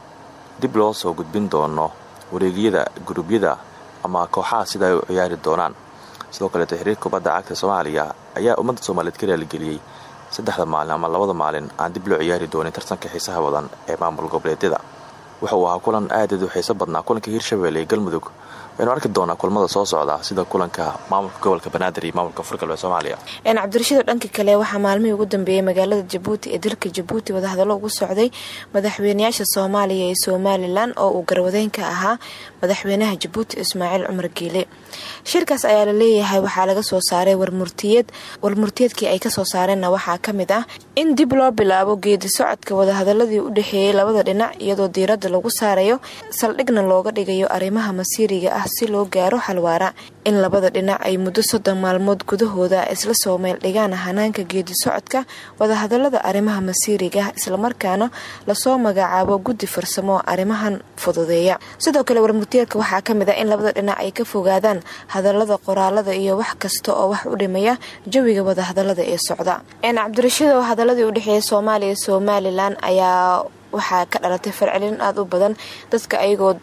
dib loo soo gudbin doono wareegyada gurubyada ama kooxaha sida ay u ciyaari doonaan. Sidoo kaleeto xiriirka kubadda cagta soomaaliya ayaa ummadda soomaaliyeed ka raaligeliyey saddexda maalin ama labada maalin aan dib loo ciyaari doonin tartanka xiisaha badan ee maamul goboleedyada. Wuxa uu ahaa kulan aadaed u xiiso badnaa kulanka hirshabeelle ee galmudug waynu arki doonaa kulmada soo socda sida kulanka maamulka gobolka banaadir iyo maamulka koonfur galbeed soomaaliya. Cabdirashido dhanka kale waxaa maalmihii ugu dambeeyey magaalada jabuuti ee dalka jabuuti wadahadallo ugu socday madaxweynayaasha soomaaliya ee somalilan oo uu garwadeyn ka ahaa madaxweynaha jabuuti ismaaciil cumar geele shirkaas ayaa la leeyahay waxaa laga soo saaray warmurtiyeed warmurtiyeedkii ay ka soo saareenna waxaa ka mid ah in dib loo bilaabo geedi socodka wadahadaladii u dhexeeyey labada dhinac iyadoo diiradda lagu saarayo saldhigna looga dhigayo arrimaha masiiriga ah si loo gaaro xalwaara. In labada dhinac ay muddo soddon maalmood gudahooda isla soo meel dhigaan hanaanka geedi socodka wadahadalada arrimaha masiiriga ah islamarkaana la soo magacaabo guddi farsamo arrimahan fududeeya. Sidoo kale warmurtiyeedka waxaa ka mid ah in labada dhinac ay ka fogaadaan hadalada qoraalada iyo wax kasta oo wax u dhimaya jawiga wadahadalada ee socda. Cabdirashido hadaladii udhexeeya soomaaliya iyo somalilan ayaa waxaa ka dhalatay farcelin aada u badan. Dadka ayagoo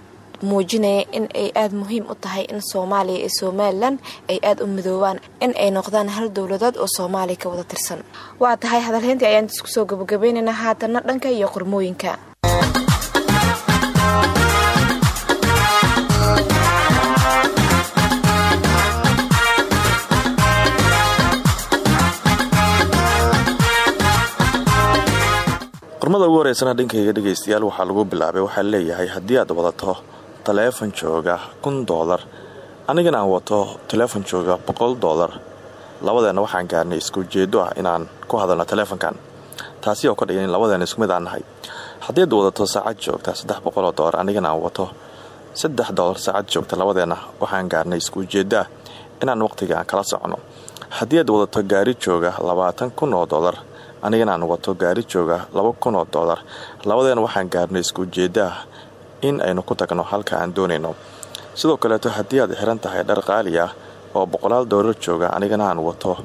muujinaya in ay aada muhiim u tahay in soomaaliya iyo somalilan ay aada u midoobaan in ay noqdaan hal dowladood oo soomaaliya ka wada tirsan. Waa tahay hadalheyntii ayaan isku soo gabagabaynaynaa haatana dhanka iyo qormooyinka. Qormada ugu horeysana dhinkayga dhegaystayaal waxaa lagu bilaabay waxaa leeyahay haddii aad wadato taleefon jooga kun doolar anigana aan wato taleefon jooga boqol doolar labadeenna waxaan gaarnay isku ujeedo ah inaan ku hadalno taleefonkan taasi oo ka dhigan in labadeena isku mid aan haddii aad wadato saacad joogta saddex boqoloo doolar anigana wato saddex doolar saacad joogta labadeenna waxaan gaarnay isku ujeedo ah inaan waqtiga aan kala socono. Haddii aad wadato gaari jooga labaatan kun oo doolar anigana aan wato gaari jooga laba kun labadeena waxaan gaarnay isku ujeedda ah in aynu ku tagno halka aan doonayno. Sidoo kaleeto haddii aad xiran tahay dhar qaali ah oo boqolaal doolar jooga anigana aan wato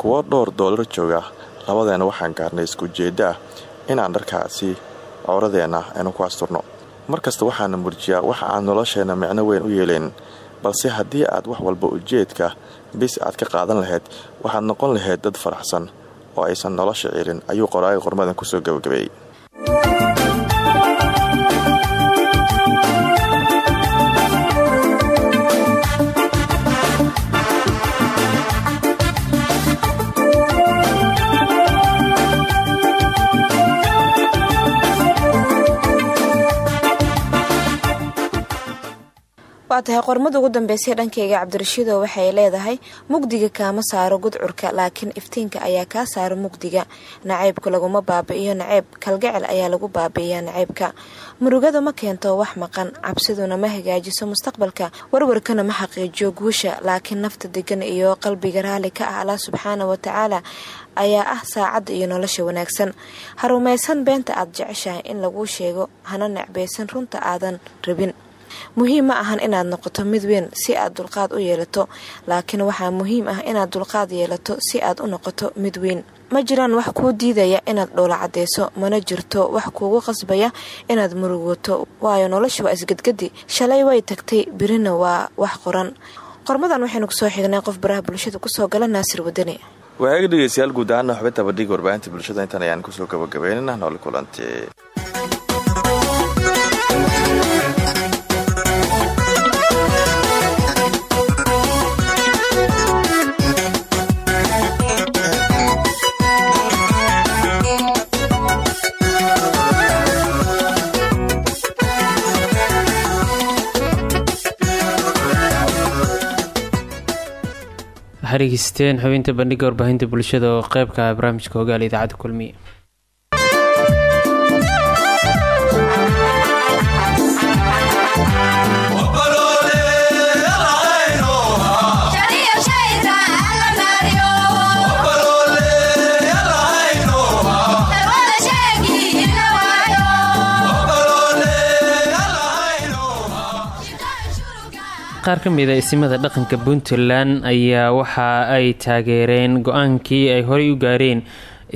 kuwo dhowr doolar jooga labadeena waxaan gaarnay isku ujeedda ah inaan dharkaasi cowradeenna aynu ku asturno. Markasta waxaana murjiyaa waxa aan nolosheenna micno weyn u yeelayn balse haddii aad wax walba ujeedka bis aad ka qaadan lahayd waxaad noqon lahayd dad faraxsan oo aysan nolosha cirin ayuu qoraaga qormadan ku soo gabagabeeyey waa tahay qormada ugu dambeysay dhankayga cabdirashiido waxay leedahay mugdiga kaama saaro gudcurka laakiin iftiinka ayaa kaa saaro mugdiga. Nacaybka laguma baabi'iyo naceyb kalgacel ayaa lagu baabi'iyaa nacaybka. Murugada ma keento wax maqan cabsiduna ma hagaajiso mustaqbalka warwarkana ma xaqiijiyo guusha laakiin nafta degan iyo qalbiga raali ka ah allah subxaana wa tacaala ayaa ah saacadda iyo nolosha wanaagsan. Ha rumaysan beenta aad jeceshahay in laguu sheego hana necbaysan runta aadan rabin muhiim ma ahan inaad noqoto mid weyn si aad dulqaad u yeelato laakiin waxaa muhiim ah inaad dulqaad yeelato si aad u noqoto mid weyn. Ma jiraan wax kuu diidaya inaad dhoola cadeyso mana jirto wax kuugu qasbaya inaad murugoto waayo nolosha waa isgadgadi shalay way tagtay birina waa wax qoran. Qormadan waxaynu ku soo xignay qof baraha bulshada ku soo gala naasir wadani waaga dhegeystayaal guud ahaana xubinta bandhiga warbaahinta bulshada intan ayaan ku soo gabagabeynana nooli kulanti waxaa dhegeysteen xubinta bandhiga warbaahinta bulshada oo qeybka ah barnaamijka hogaal idaacadda kulmiye qaar ka mid a isimada dhaqanka puntland ayaa waxa ay taageereen go'aankii ay horey u gaareen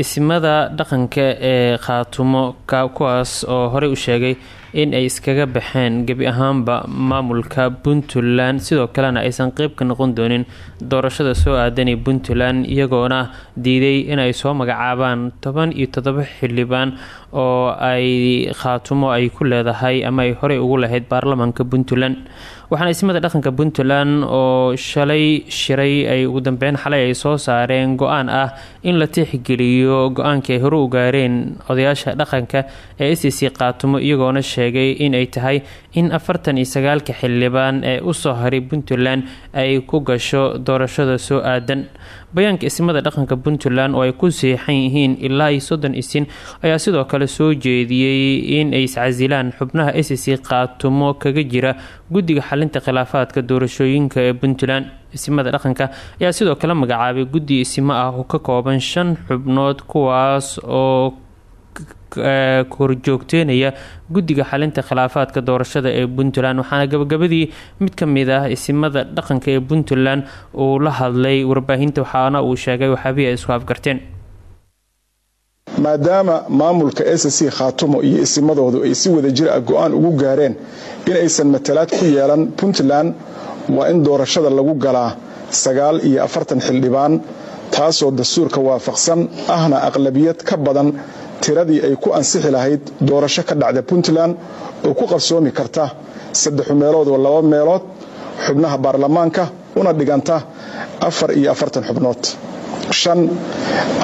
isimada dhaqanka ee khaatumo kuwaas oo horey u sheegay in ay iskaga baxeen gebi ahaanba maamulka puntland. Sidoo kalena aysan qeyb ka noqon doonin doorashada soo aadanay puntland iyagoona diiday inay soo magacaabaan toban iyo toddoba xildhibaan oo ay khaatumo ay ku leedahay ama ay horey ugu lahayd baarlamaanka puntland waxaana ismada dhaqanka puntland oo shalay shiray ay ugu dambeyn xalay ay soo saareen go'aan ah in la tixgeliyo go'aankii ay hore u gaareen odayaasha dhaqanka ee s c khaatumo iyagoona sheegay in ay tahay in afartan iyo sagaalka xildhibaan ee u soo haray puntland ay ku gasho doorashada soo aadan. Bayaanka ismada dhaqanka puntland oo ay ku seexan yihiin ilaa iyo soddon isin ayaa sidoo kale soo jeediyey in ay iscasilaan xubnaha s c khaatumo kaga jira guddiga xalinta khilaafaadka doorashooyinka ee puntland. Isimada dhaqanka ayaa sidoo kale magacaabay guddi isimo ah oo ka kooban shan xubnood kuwaas oo korjoogteynaya guddiga xalinta khilaafaadka doorashada ee puntland. Waxaana gabagabadii mid ka mid ah isimada dhaqanka ee puntland uu la hadlay warbaahinta waxaana uu sheegay waxaabihii ay isku afgarteen. Maadaama maamulka s c khaatumo iyo isimadoodu ay si wada jir ah go'aan ugu gaareen in aysan matalaad ku yeelan puntland waa in doorashada lagu galaa sagaal iyo afartan xildhibaan taasoo dastuurka waafaqsan ahna aqlabiyad ka badan tiradii ay ku ansixi lahayd doorasho ka dhacda puntland oo ku qabsoomi karta saddexu meelood oo laba meelood xubnaha baarlamaanka una dhiganta afar iyo afartan xubnood. Shan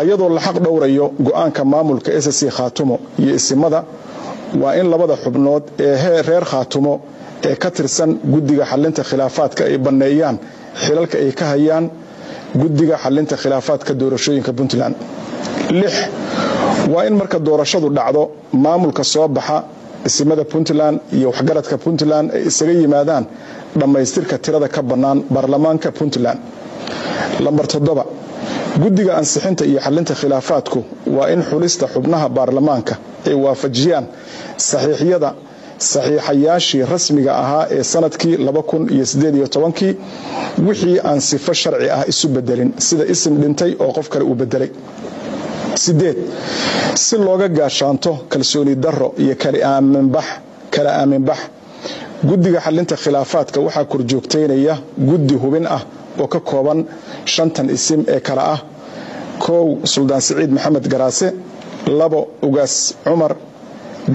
ayadoo la xaq dhowrayo go'aanka maamulka s c khaatumo iyo isimada waa in labada xubnood ee reer khaatumo ee ka tirsan guddiga xalinta khilaafaadka ay banneeyaan xilalka ay ka hayaan guddiga xalinta khilaafaadka doorashooyinka puntland waa in marka doorashadu dhacdo maamulka soo baxa isimada puntland iyo waxgaradka puntland ay isaga yimaadaan dhammaystirka tirada ka bannaan baarlamaanka puntland. Lambar toddoba guddiga ansixinta iyo xalinta khilaafaadku waa in xulista xubnaha baarlamaanka ay waafajiyaan saxiixyada saxiixayaashii rasmiga ahaa ee sannadkii kii wixii aan sifo sharci ah isu bedelin sida isim dhintay oo qof kale uu bedelay sideed si looga gaashaanto kalsooni darro iyo kala aaminbax guddiga xalinta khilaafaadka waxaa korjoogtaynaya guddi hubin ah oo ka kooban shantan isim ee kale ah. Kow suldaan siciid maxamed garaase. Labo ugaas cumar.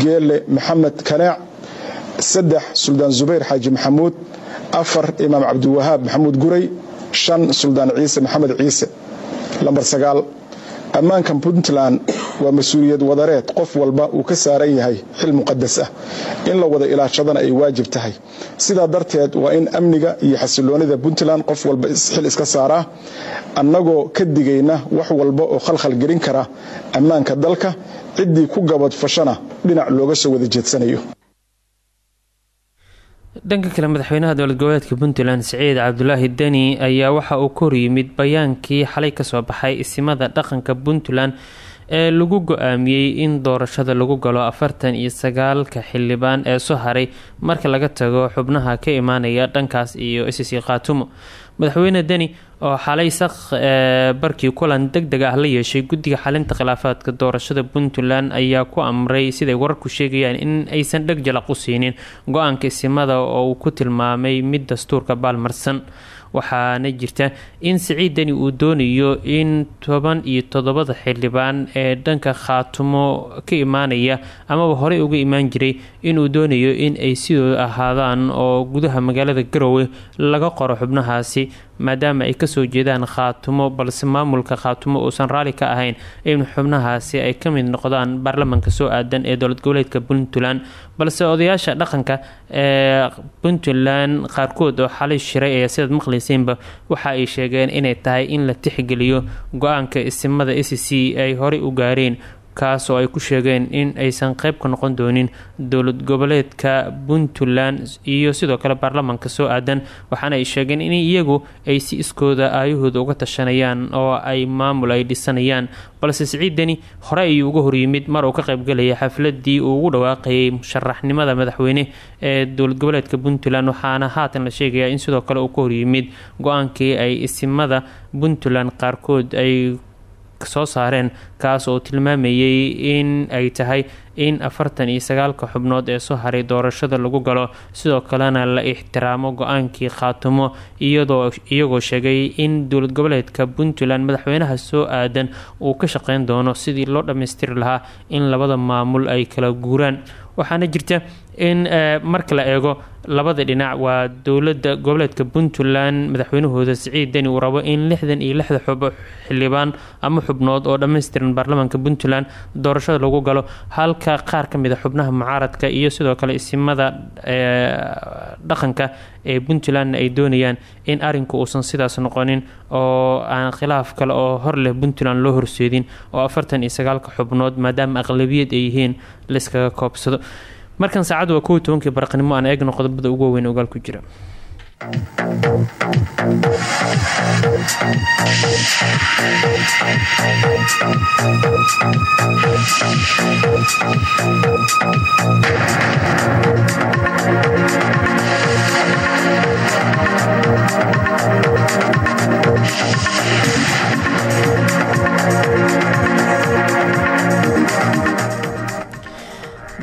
Geelle maxamed kaneec. Saddex suldaan zubayr xaaji maxamuud. Afar imaam cabdiwahaab maxamuud guray. Shan suldaan ciise maxamed ciise. Lambar sagaal ammaanka puntland waa mas'uuliyad wadareed. Qof walba uu ka saaran yahay xil muqadas ah. In la wada ilaashadana ay waajib tahay. Sidaa darteed waa in amniga iyo xasiloonida puntland qof walba xil iska saaraa annagoo ka digayna wax walba oo khalkhal gelin kara. Ammaanka dalka ciddii ku gabadfashana dhinac looga soo wada jeedsanayo dhanka kale madaxweynaha dowlad goboleedka puntland siciid cabdulaahi deni ayaa waxa uu ka horyimid bayaankii xalay ka soo baxay isimada dhaqanka puntland ee lagu go'aamiyey in doorashada lagu galo afartan iyo sagaalka xildhibaan ee soo haray marka laga tago xubnaha ka imaanaya dhankaas iyo icc khaatumo madaxweyne deni oo xalay sak barkii kulan deg deg ah la yeeshay guddiga xalinta khilaafaadka doorashada puntland ayaa ku amray siday wararku sheegayaan in aysan dheg jalaq u siinin go'aanka isimada oo uu ku tilmaamay mid dastuurka baalmarsan waxaana jirta in siciid deni uu doonayo in toban iyo toddobada xildhibaan ee dhanka khaatumo ka imaanaya amaba horey uga imaan jiray inuu doonayo in ay sidooda ahaadaan oo gudaha magaalada garowe laga qoro xubnahaasi maadaama ay ka soo jeedaan khaatumo balse maamulka khaatumo uusan raalli ka ahayn in xubnahaasi ay ka mid noqdaan baarlamaanka soo aadan ee dowlad goboleedka puntland. Balse odayaasha dhaqanka ee puntland qaarkood oo xalay shiray ayaa sidaad maqlayseenba waxa ay sheegeen inay tahay in la tixgeliyo go'aanka isimada c c ay horey u gaareen kaas oo ay ku sheegeen in aysan qeyb ka noqon doonin dowlad goboleedka puntland iyo sidoo kale baarlamaanka soo aadan waxaana ay sheegeen in iyagu ay si iskooda aayahooda uga tashanayaan oo ay maamul ay dhisanayaan. Balse siciid hore ayuu uga horyimid mar uu ka qaybgalaya xafladii uu ugu dhawaaqayay musharaxnimada madaxweyne ee dowlad goboleedka puntland waxaana haatan la sheegayaa in sidoo kale uu ka horyimid go'aankii ay isimada puntland qaarkood ay soo saareen kaas oo tilmaamayay in ay tahay in afartan iyo sagaalka xubnood ee soo haray doorashada lagu galo. Sidoo kalena la ixtiraamo go'aankii khaatumo iyagoo sheegay in dowlad goboleedka puntland madaxweynaha soo aadan uu ka shaqeyn doono sidii loo dhammaystiri lahaa in labada maamul ay kala guuraan. Waxaana jirta in marka la eego labada dhinac waa dowladda goboleedka puntland madaxweynahooda siciid deni uu rabo in lixdan iyo lixda xub xildhibaan ama xubnood oo dhammaystiran baarlamaanka puntland doorashada lagu galo halka qaar ka mid a xubnaha mucaaradka iyo sidoo kale isimada dhaqanka ee puntlandna ay doonayaan in arinku uusan sidaas noqonin oo aan khilaaf kale oo hor leh puntland loo horseedin oo afartan iyo sagaalka xubnood maadaama aqlabiyad ay yihiin layskaga koobsado markan saacaddu waa kow tobankii baraqnimo aan eegno qodobada ugu waaweyn ogaal ku jira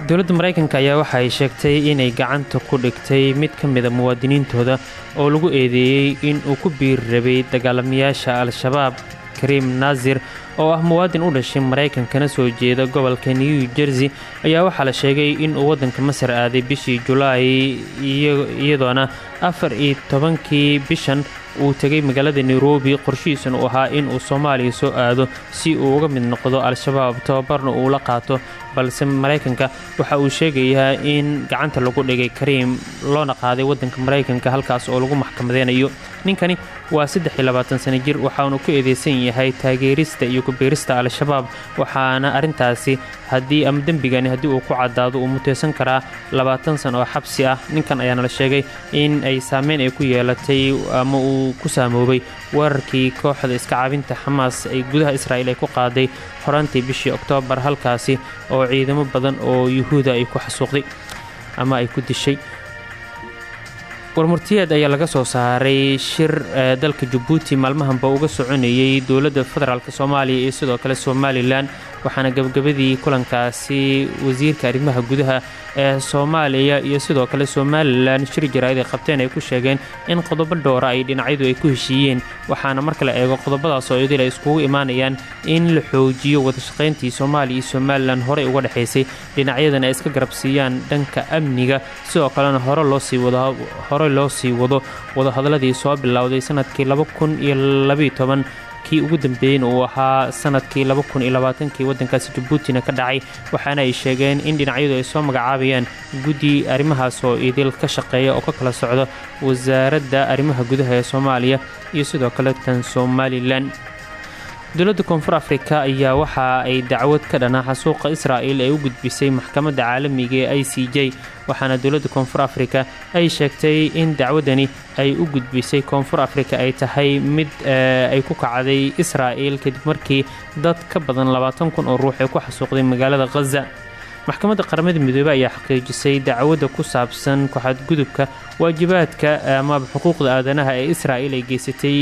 dowladda mareykanka ayaa waxa ay sheegtay inay gacanta ku dhigtay mid ka mida muwaadiniintooda oo lagu eedeeyey in uu ku biiri rabay dagaalamayaasha al-shabaab kariim naasir oo ah muwaadin u dhashay maraykankana soo jeeda gobolka new jersey. Ayaa waxaa la sheegay inuu waddanka masar aaday bishii julaay iyadoona afar iyo tobankii bishan uu tegay magaalada nairobi. Qorshihiisuna uu ahaa inuu soomaaliya soo aado si uu uga mid noqdo al-shabaab tababarna uu la qaato balse maraykanka waxa uu sheegayaa in gacanta lagu dhigay kariim loona qaaday waddanka maraykanka halkaas oo lagu maxkamadeynayo. Ninkani waa saddex iyo jir waxaanu ku eedeysan yahay taageerista iyo kubiirista al-shabaab waxaana arrintaasi haddii ama dembigani haddii uu ku caddaado uu muteysan karaa labaatan san oo xabsi ah. Ninkan ayaana la sheegay in ay saameyn ay ku yeelatay ama uu ku saamoobay weerarkii kooxda iska caabinta xamaas ay gudaha israa'iil ay ku qaaday horaantii bishii oktoobar halkaasi ciidamo badan oo yuhuuda ay ku xasuuqday ama ay ku dishay. Warmurtiyeed ayaa laga soo saaray shir dalka jabuuti maalmahanba uga soconayay dowladda federaalk soomaaliya iyo sidoo kale somalilan waxaana gabagabadii kulankaasi wasiirka arrimaha gudaha ee soomaaliya iyo sidoo kale somalilan shir jaraa'id ay qabteen ay ku sheegeen in qodobo dhowra ay dhinacyadu ay ku heshiiyeen. Waxaana marka la eego qodobadaas oo idil ay iskugu imaanayaan in la xoojiyo wadashaqayntii soomaaliya iyo somalilan horey uga dhexaysay dhinacyadan ay iska garabsiiyaan dhanka amniga sidoo kalena hore loo sii wado wadahadladii soo bilowday sannadkii laba kun iyo labiyo toban kii ugu dambeeyen uu ahaa sannadkii kii waddankaasi jabuutina ka dhacay waxaana ay sheegeen in dhinacyadu ay soo magacaabayaan guddi arrimahaas oo idil ka shaqeeya oo ka kala socdo wasaaradda arrimaha gudaha ee soomaaliya iyo sidoo kale tan somalilan dowladda koonfur afrika ayaa waxa ay dacwad ka dhana xasuuqa israa'il ee u gudbisay maxkamadda caalamiga ee i c j waxaana dowladda koonfur afrika ay sheegtay in dacwadani ay u gudbisay koonfur afrika ay tahay mid ay ku kacday israa'il kadib markii dad ka badan labaatan kun oo ruux ay ku xasuuqday magaalada khaza maxkamadda qaramada midoobey ayaa xaqiijisay dacwadda ku saabsan ku-xadgudubka waajibaadka amaba xuquuqda aadanaha ee israa'il ay geysatay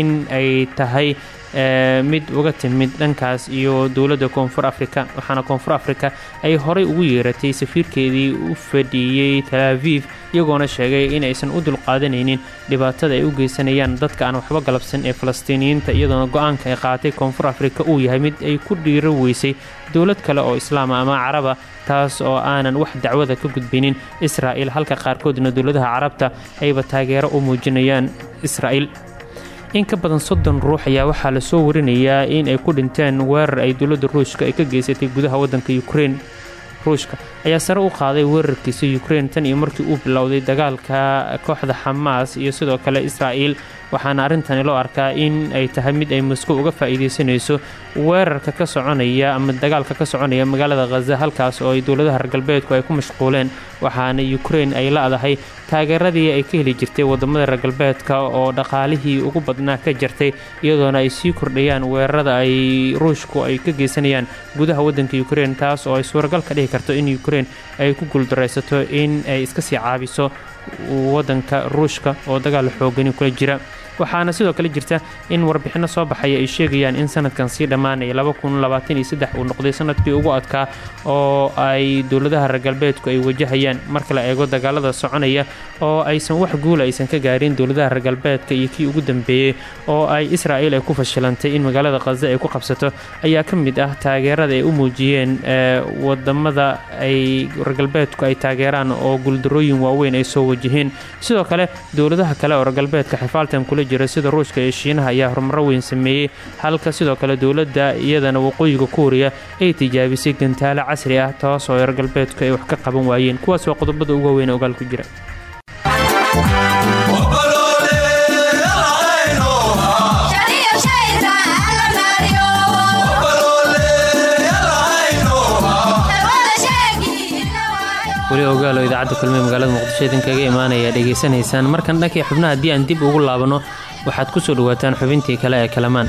in ay tahay mid uga timid dhankaas iyo dowladda koonfur afrika waxaana koonfur afrika ay horay ugu yeeratay safiirkeedii u fadhiiyey talaaviif iyagoona sheegay in aysan u dulqaadanaynin dhibaatada ay u geysanayaan dadka aan waxba galabsan ee falastiiniyiinta iyadoona go'aanka ay qaatay koonfur afrika uu yahay mid ay ku dhiiro weysay dowlad kale oo islaama ama caraba taas oo aanan wax dacwada ka gudbinin israa'il halka qaarkoodna dowladaha carabta ayba taageero u muujinayaan israa'il in ka badan soddon ruux ayaa waxaa la soo warinayaa in ay ku dhinteen weerar ay dowladda ruushka ay ka geysatay gudaha waddanka ukrein ruushka ayaa sare u qaaday weerarkiisa ukrein tan iyo markii uu bilowday dagaalka kooxda xamaas iyo sidoo kale israa'il waxaana arrintani loo arkaa in ay tahay mid ay moskow uga faa'iidaysanayso weerarka ka soconaya ama dagaalka ka soconaya magaalada khaza halkaas oo ay dowladaha reer galbeedku ay ku mashquuleen waxaana ukrein ay la-dahay taageeradii ay ka heli jirtay waddamada reer galbeedka oo dhaqaalihii ugu badnaa ka jirtay iyadoona ay sii kordhayaan weerarada ay ruushku ay ka geysanayaan gudaha waddanka ukrein taas oo ay suuragal ka dhihi karto in ukrein ay ku guuldaraysato in ay iska sii caabiso waddanka ruushka oo dagaal xoogani kula jira waxaana sidoo kale jirta in warbixinno soo baxaya ay sheegayaan in sanadkan sii dhammaanaya uu noqday sannadkii ugu adkaa oo ay dowladaha reer galbeedku ay wajahayaan. Marka la eego dagaalada soconaya oo aysan wax guula aysan ka gaarin dowladaha reer galbeedka iyo kii ugu dambeeyey oo ay israa'il ay ku fashilantay in magaalada khaza ay ku qabsato ayaa ka mid ah taageerada ay u muujiyeen waddamada ay reer galbeedku ay taageeraan oo guuldarooyin waaweyn ay soo wajaheen sidoo kale dowladaha kale oo reer galbeedka xifaaltan kula jira sida ruushka iyo shiinaha ayaa horumaro weyn sameeyey halka sidoo kale dowladda iyadana waqooyiga kuuriya ay tijaabisay gantaalo casri ah taas oo reer galbeedku ay wax ka qaban waayeen kuwaas waa qodobada ugu waaweyn ogaal ku jira ogaalo idaacadda kulmiye magaalada muqdisho idinkaga imaanaya dhegaysanaysaan markan dhankii xubnaha haddii aan dib ugu laabanno waxaad ku soo dhowaataan xubintii kale ee kalamaan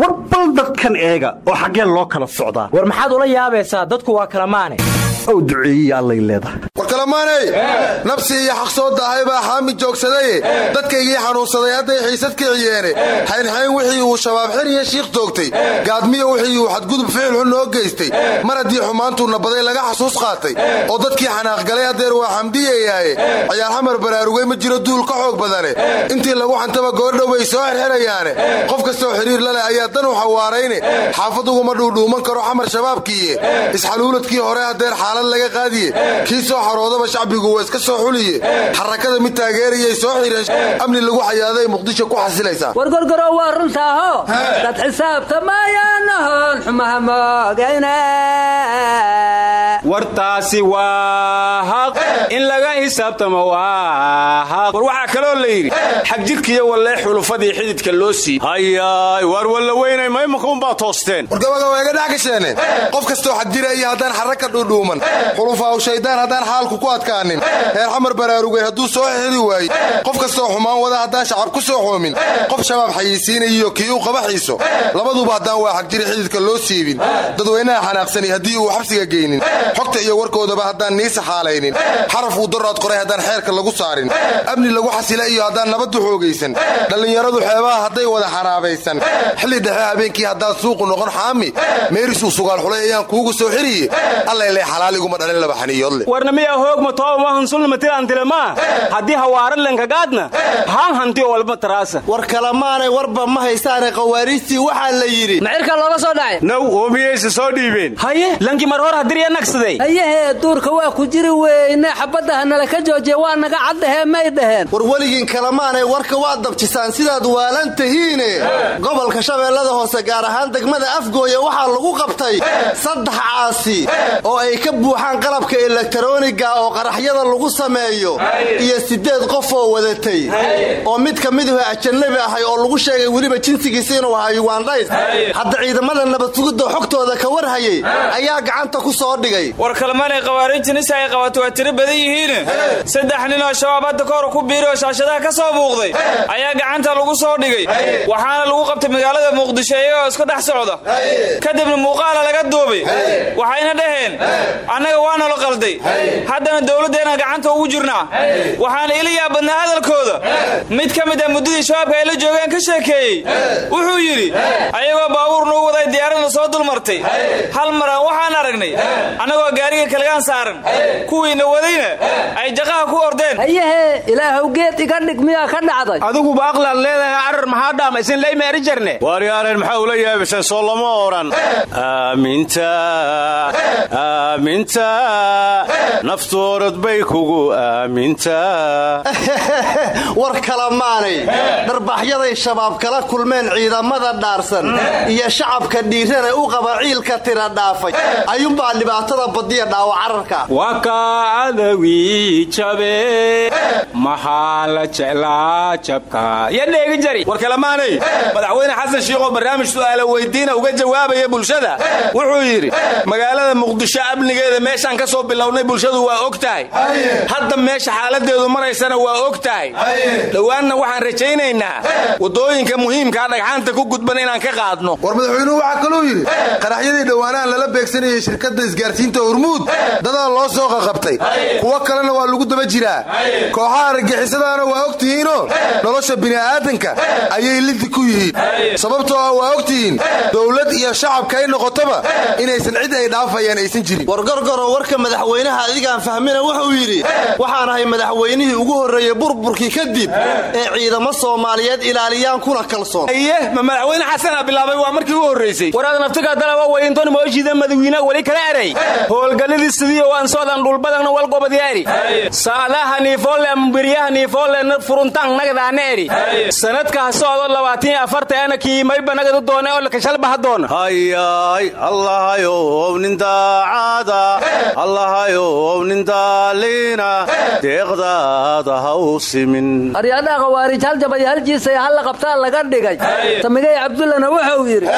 war bal dadkan eega oo xaggeen loo kala socdaa. War maxaad ula yaabaysaa dadku waa kala maane ow duceeyiya allay leedahay. War kalamaaney nabsi iyo xaq soo daahay baa xaami joogsadaye dadkaygii xanuunsaday hadday xiisad kiciyeene xaynxayn wixii uu shabaab xir iyo shiikh joogtay. Gaadmiya wixii uu xadgudub ficil xun noo geystay. Mar haddii xumaantuuna baday laga xasuus qaatay oo dadkii xanaaqgalay haddeer waa xamdiyayaaye ciyaar xamar baraarugay ma jiro duul ka xoog badane. Intii lagu xantaba goordhow bay soo xirxirayaane qof kastoo xidhiir laleh ayaa dan u xawaarayne. Xaafaduguma dhuudhuuman karo xamar shabaabkiiye. Isxaluuladkii hore haddeer xaalad laga qaadiye. Kii soo xaroodaba shacbigu waa iska soo xuliye. Xarakada mid taageerayay soo xireen amni lagu xayaaday muqdisho ku xasilaysaa war gorgoro waa runtaaho dad xisaabta mayaanahoon xumaha moogayna wartaasi waa haq. In laga xisaabtamo waa haq. War waxaa kaloo la yidhi xag jidhkiiyo wallee xulufadii xididka loo sii hayaay waar walla weynay maymakuunbaa toosteen. Wargabaga waa iga dhex qof kastoo xadjiraya haddaan xaraka dhuudhuuman xulufaaw shaydaan haddaan xaalku ku adkaanin. Reer xamar baraarugay hadduu soo xiri waayey qof kastoo xumaan wada haddaan shacab ku soo xoomin. Qof shabaab xayiisiinayiyo kii uu qabaxiiso. Labaduba haddaan waa xagjiri xididka loo siibin. Dadweynaha xanaaqsani haddii uu xabsiga geynin. Xogta iyo warkoodaba haddaan nii saxaalaynin xaraf uu daraad qoray haddaan xeerka lagu saarin. Amni lagu xasila iyo haddaan nabaddu xoogaysan. Dhallinyaradu xeebaha hadday wada xaraabaysan xilli dhexe habeenkii haddaad suuqu noqon xaami. Meerisuu sugaal xulay ayaan kuugu soo xiriye. Allayle xalaaliguma dhalin laba xaniyoodle warnamiya hoogma toobama hansulnama tilaantilemaa haddii hawaaralenkagadna haan hanti walba taraasa. War kalemaanay warba ma haystaane qawaariistii waxaa la yidhi. Macirka looga soo dhacay? Naw oo miyayse soo dhiibeen. Haye lanki mar hor hadirya nagsaday. Hayahee duurka waa ku jiri weyne xabadda hanala ka joojiya waa naga caddahee may dhaheen. War weligiin kalemaanay warka waad dabjisaan sidaad waalan tahiine gobolka shabeellada hoose gaar ahaan degmada afgooya waxaa lagu qabtay saddex caasi oo ay ka buuxaan qalabka elektaroniga oo qaraxyada lagu sameeyo iyo siddeed qof oo wadatay. Oo mid ka miduhu ajanabi ahay oo lagu sheegay weliba jinsigiisa inuu ahaa yugandhays hadda ciidamada nabadsugidda xogtooda ka warhayay ayaa gacanta ku soo dhigay. War kalmanay khawaarijinisa ay qabato waa tiro badan yihiin. Saddex nin oo shabaab hadda ka hor ku biiri oo shaashadaha ka soo muuqday ayaa gacanta lagu soo dhigay. Waxaana lagu qabtay magaalada muqdisho iyagoo iska dhex socda. Kadibna muuqaala laga duubay. Waxayna dhaheen annaga waana la qalday. Haddana dowladdeena gacanta ugu jirnaa waxaana ila yaabadnaa hadalkooda. Mid ka mid a muddadii shabaabka ay la joogeen ka sheekeeyey. Wuxuu yidhi ayagoo baabuur nuu waday diyaaradna soo dulmartay. Hal maraan waxaan aragnay. Annagoo gaariga kalgaan saaran. Kuwiina wadayna ay jaqaha ku ordeen. Hayahee ilaahow geed iga dhig miyaa ka dhacday. Adiguba aqlaad leedahay carar maxaa dhaama isin layma eri jarne waaryaareen maxaa ula yaabiseen soo lama odhan aaminta aaminta naftoorad bay kugu aamintaa war kalamaanay dharbaxyaday shabaab kala kulmeen ciidamada dhaarsan. Iyo shacabka dhiirana u qaba ciilka tira dhaafay. Ayuunbaa dhibaatada badiya dhaawa cararka. Waa cadawii jabe. Maxaa la jeclaa jabka? Yo dheegi jari. War kalamaanay madaxweyne xasan shiikhoo barnaamij su'aala weydiina uga jawaabaya bulshada. Wuxuu yidhi magaalada muqdisho amnigeeda meeshaan ka soo bilownay bulshadu waa og tahay hadda meesha xaaladeedu maraysana waa og tahay dhowaanna waxaan rajaynaynaa waddooyinka muhiimkaa dhagxaanta ku gudban inaan ka qaadno. War madaxweynuhu waxaa kaluu yidhi qaraxyadii dhowaanahan lala beegsanayay shirkadda isgaarsiinta hormuud dadaa loo soo qaqabtay kuwo kalena waa lagu daba jiraa. Kooxaha argagixisadaana waa og tihiinoo nolosha bini'aadanka ayay lidi ku yihiin. Sababtoo ah waa og tihiin dowlad iyo shacabka ay noqotoba inaysan cid ay dhaafayaan aysan jirin wargorgoroo warka madaxweynaha adigaan fahmina wuxuu yidhi waxaan ahay madaxweynihii ugu horreeyey burburkii kadib ee ciidamo soomaaliyeed ilaaliyaan kuna kalsoon. Ma madaxweyne xasana bilaabay waa markii u horraysay waraad naftiga dalaba wayinton mooshiida madawiina weli kala eray. Howlgalladii sidiiyo waan socdan dhulbadagna walgobadyaari saadaha niifoole ambiryaha niifoole furuntaan nagadaana eri sanadka ha socdo labaatan afartaana kiimayba nagadu doone oo lakashalbaha doona. Hayay allahayow nin daacada allahayow nin daaliina deeqdaada ha u simin aryaadhaha khawaarij hal jabay hal jiisay hal la qabtaa laga dhigay. Samigay cabdullana wuxuu yidhi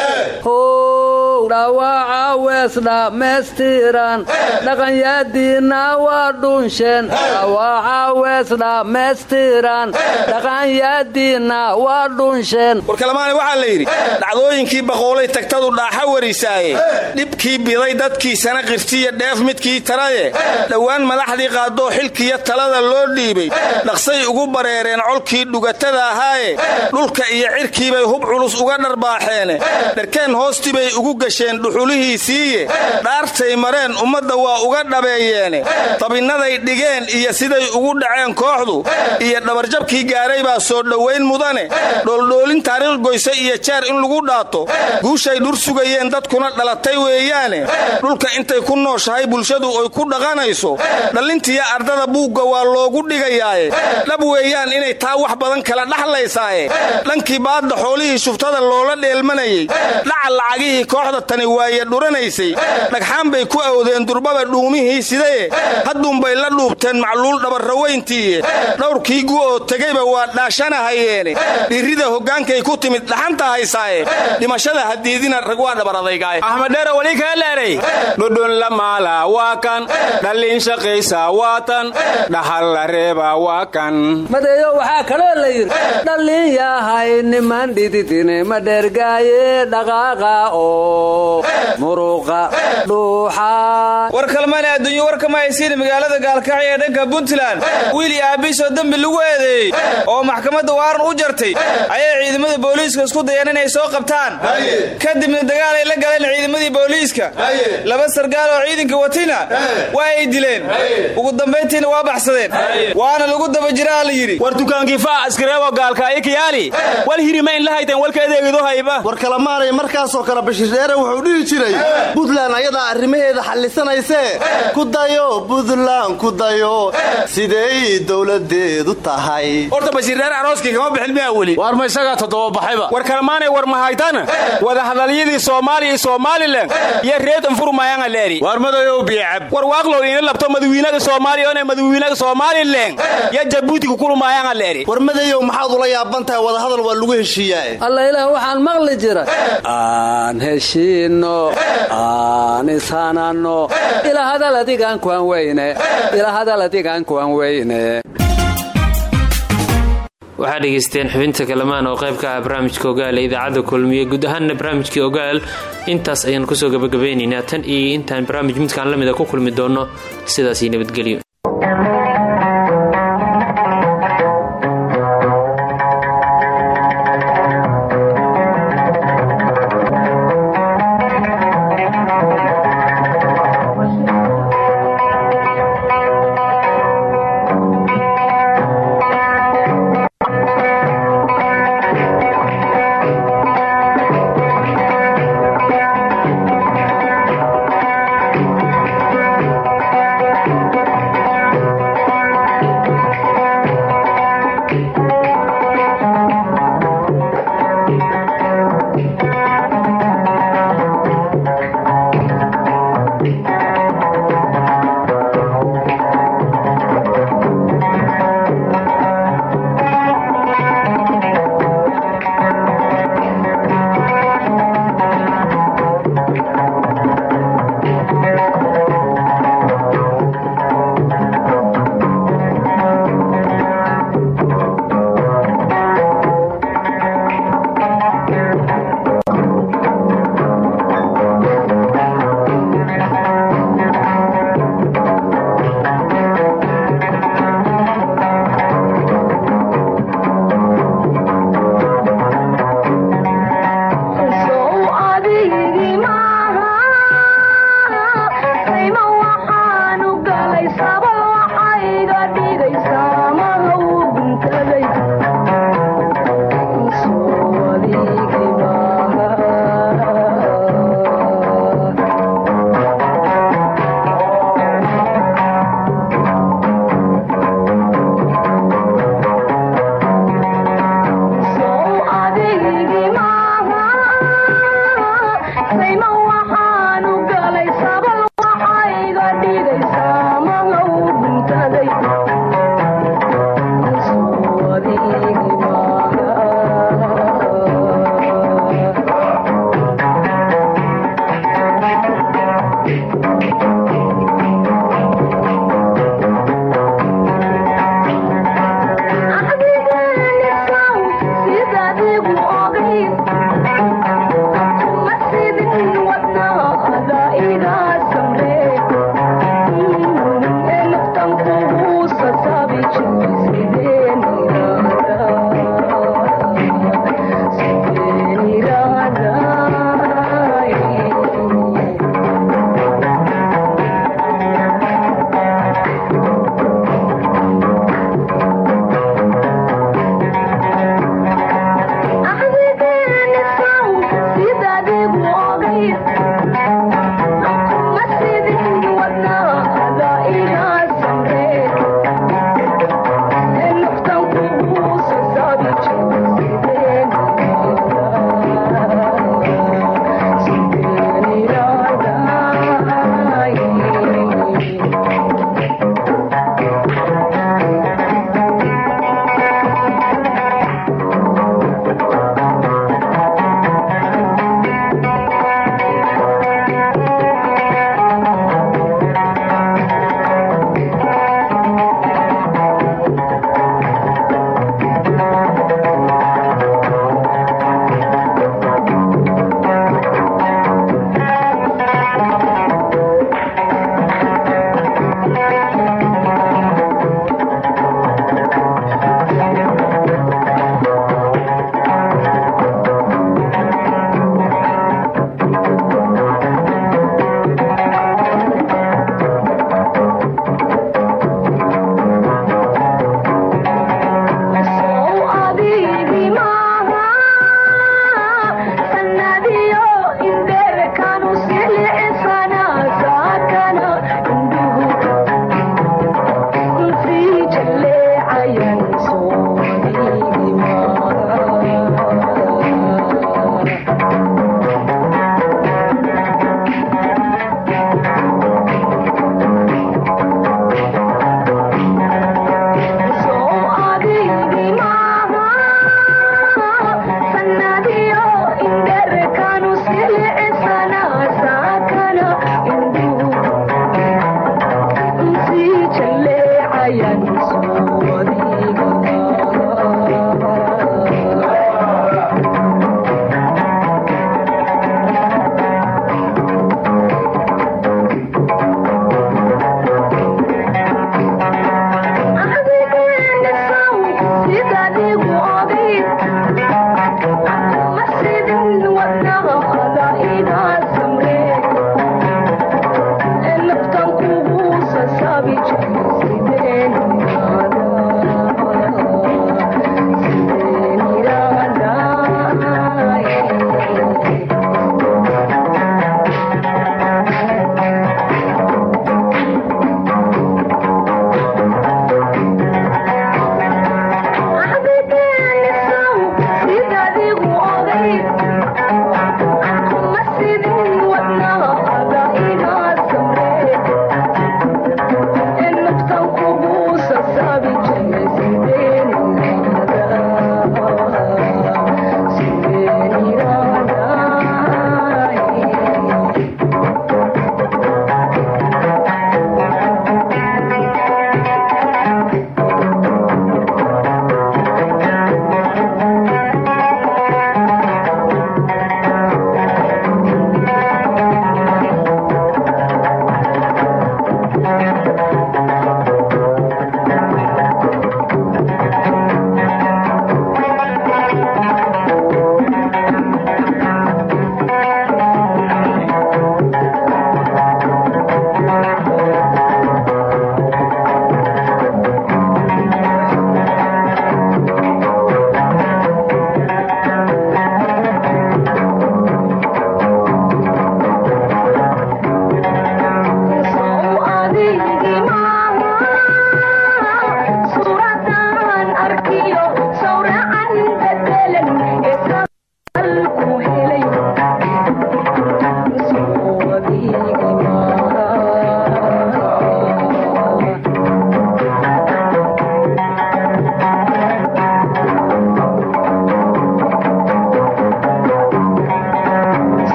how dhawaaca weesdhammaystiran dhaqanyaadiinna waa dhunsheen dhawaaca weesdhammaystiran dhaqanyaadiinna waa dhunsheen warkalamaani waxaa la yidhi dhacdooyinkii baqoolay tagtadu dhaaxa warisaaye. Dhibkii biday dadkiisana qirtiya dheef midkii taraye. Dhowaan madaxdii qaadoo xilkiyo talada loo dhiibay. Dhaqsay ugu bareereen colkii dhugatada ahaaye. Dhulka iyo cirkiibay hub culus uga dharbaaxeene. Dharkeen hoostibay ugu gasheen dhuxulihiisiiye. Dhaartay mareen ummadda waa uga dhabeeyeene. Dabinnaday dhigeen iyo siday ugu dhaceen kooxdu. Iyo dhabarjabkii gaaray baa soo dhowayn mudane. Dhooldhoolin taariikh goyse iyo jeer in lagu dhaato. Guushay dhur sugayeen dadkuna dhalatay weeyaane. Dhulka intay ku nooshahay bulshadu oy ku dhaqanayso. Dhallintiyo ardada buugga waa loogu dhigayaaye. Dhab weeyaan inay taa wax badan kala dhaxlaysaaye. Dhankii baadda xoolihii shuftada loola dheelmanayey dhaca lacagihii kooxda tani waaye dhuranaysay. Dhagxaan bay ku awdeen durbaba dhuumihii sidaye hadduunbay la dhuubteen macluul dhabarraweyntiiye dhowrkii gu oo tegeyba waa dhaashanahayeene dhirrida hoggaankay ku timid dhaxanta haysaaye. Dhimashada hadiidina rag waa dhabaradaygaay maala waa kan dhallin shaqaysa waa tan dhaxal la reeba waa kan madeeyo waxaa kaloo la yidhi dhallin yahay niman dhididine ma dhergaaye dhaqaaqa oo muruqa dhuuxa war kalmane adduunyo war kama haysiin magaalada gaalkacyo ee dhanka puntland wiil iyo aabiisoo dembi lagu eedeeyey oo maxkamadda waaran u jartay ayay ciidamada booliiska isku dayeen inay soo qabtaan. Kadibna dagaal ay la galeen ciidamadii booliiska laba sargaal oo ciidanka watina waa ay dileen. Ugu dambayntiina waa baxsadeen. Waana lagu daba jiraa la yidhi. War dukaankii faa askareebo gaalkaayo kiyaali wal hirima in la hayteen walka adeegido hayba. War kalamaanay markaasoo kale bashiir dheere wuxuu dhihi jiray buntland ayadaa arrimaheeda xallisanaysee. Ku dayo buntland ku dayo. Siday dowladeedu tahay. Horta bashiir dheere arooskii kama bixin miyaa weli. Waar ma isagaa toddoba baxayba war kalamaanay war mahaytana wadahadalyadii soomaaliya iyo somalilan iyo reed anfurmayanga war waaqlow ina labto madawiinaga soomaaliya one madawiinaga somalilan ya jabuutiga kulumayanga leeri. War madayow maxaad ula yaaban tahay wadahadal waa lagu heshiiyaa alla ilaah waxaan maqli jira. Aan heshiinno aan ishananno ilaa hadal adigaan kuwan weyne. Ilaa hadal adigaan kuwan weyne waxaa dhegaysteen xubinta kalamaan oo qayb ka ah barnaamijka ogaal ee idaacadda kulmiye. Guud ahaanna barnaamijkii ogaal intaas ayaan ku soo gabagabeynaynaa tan iyo intaan barnaamij midkaan la mida ku kulmi doonno sidaasii nabadgelyo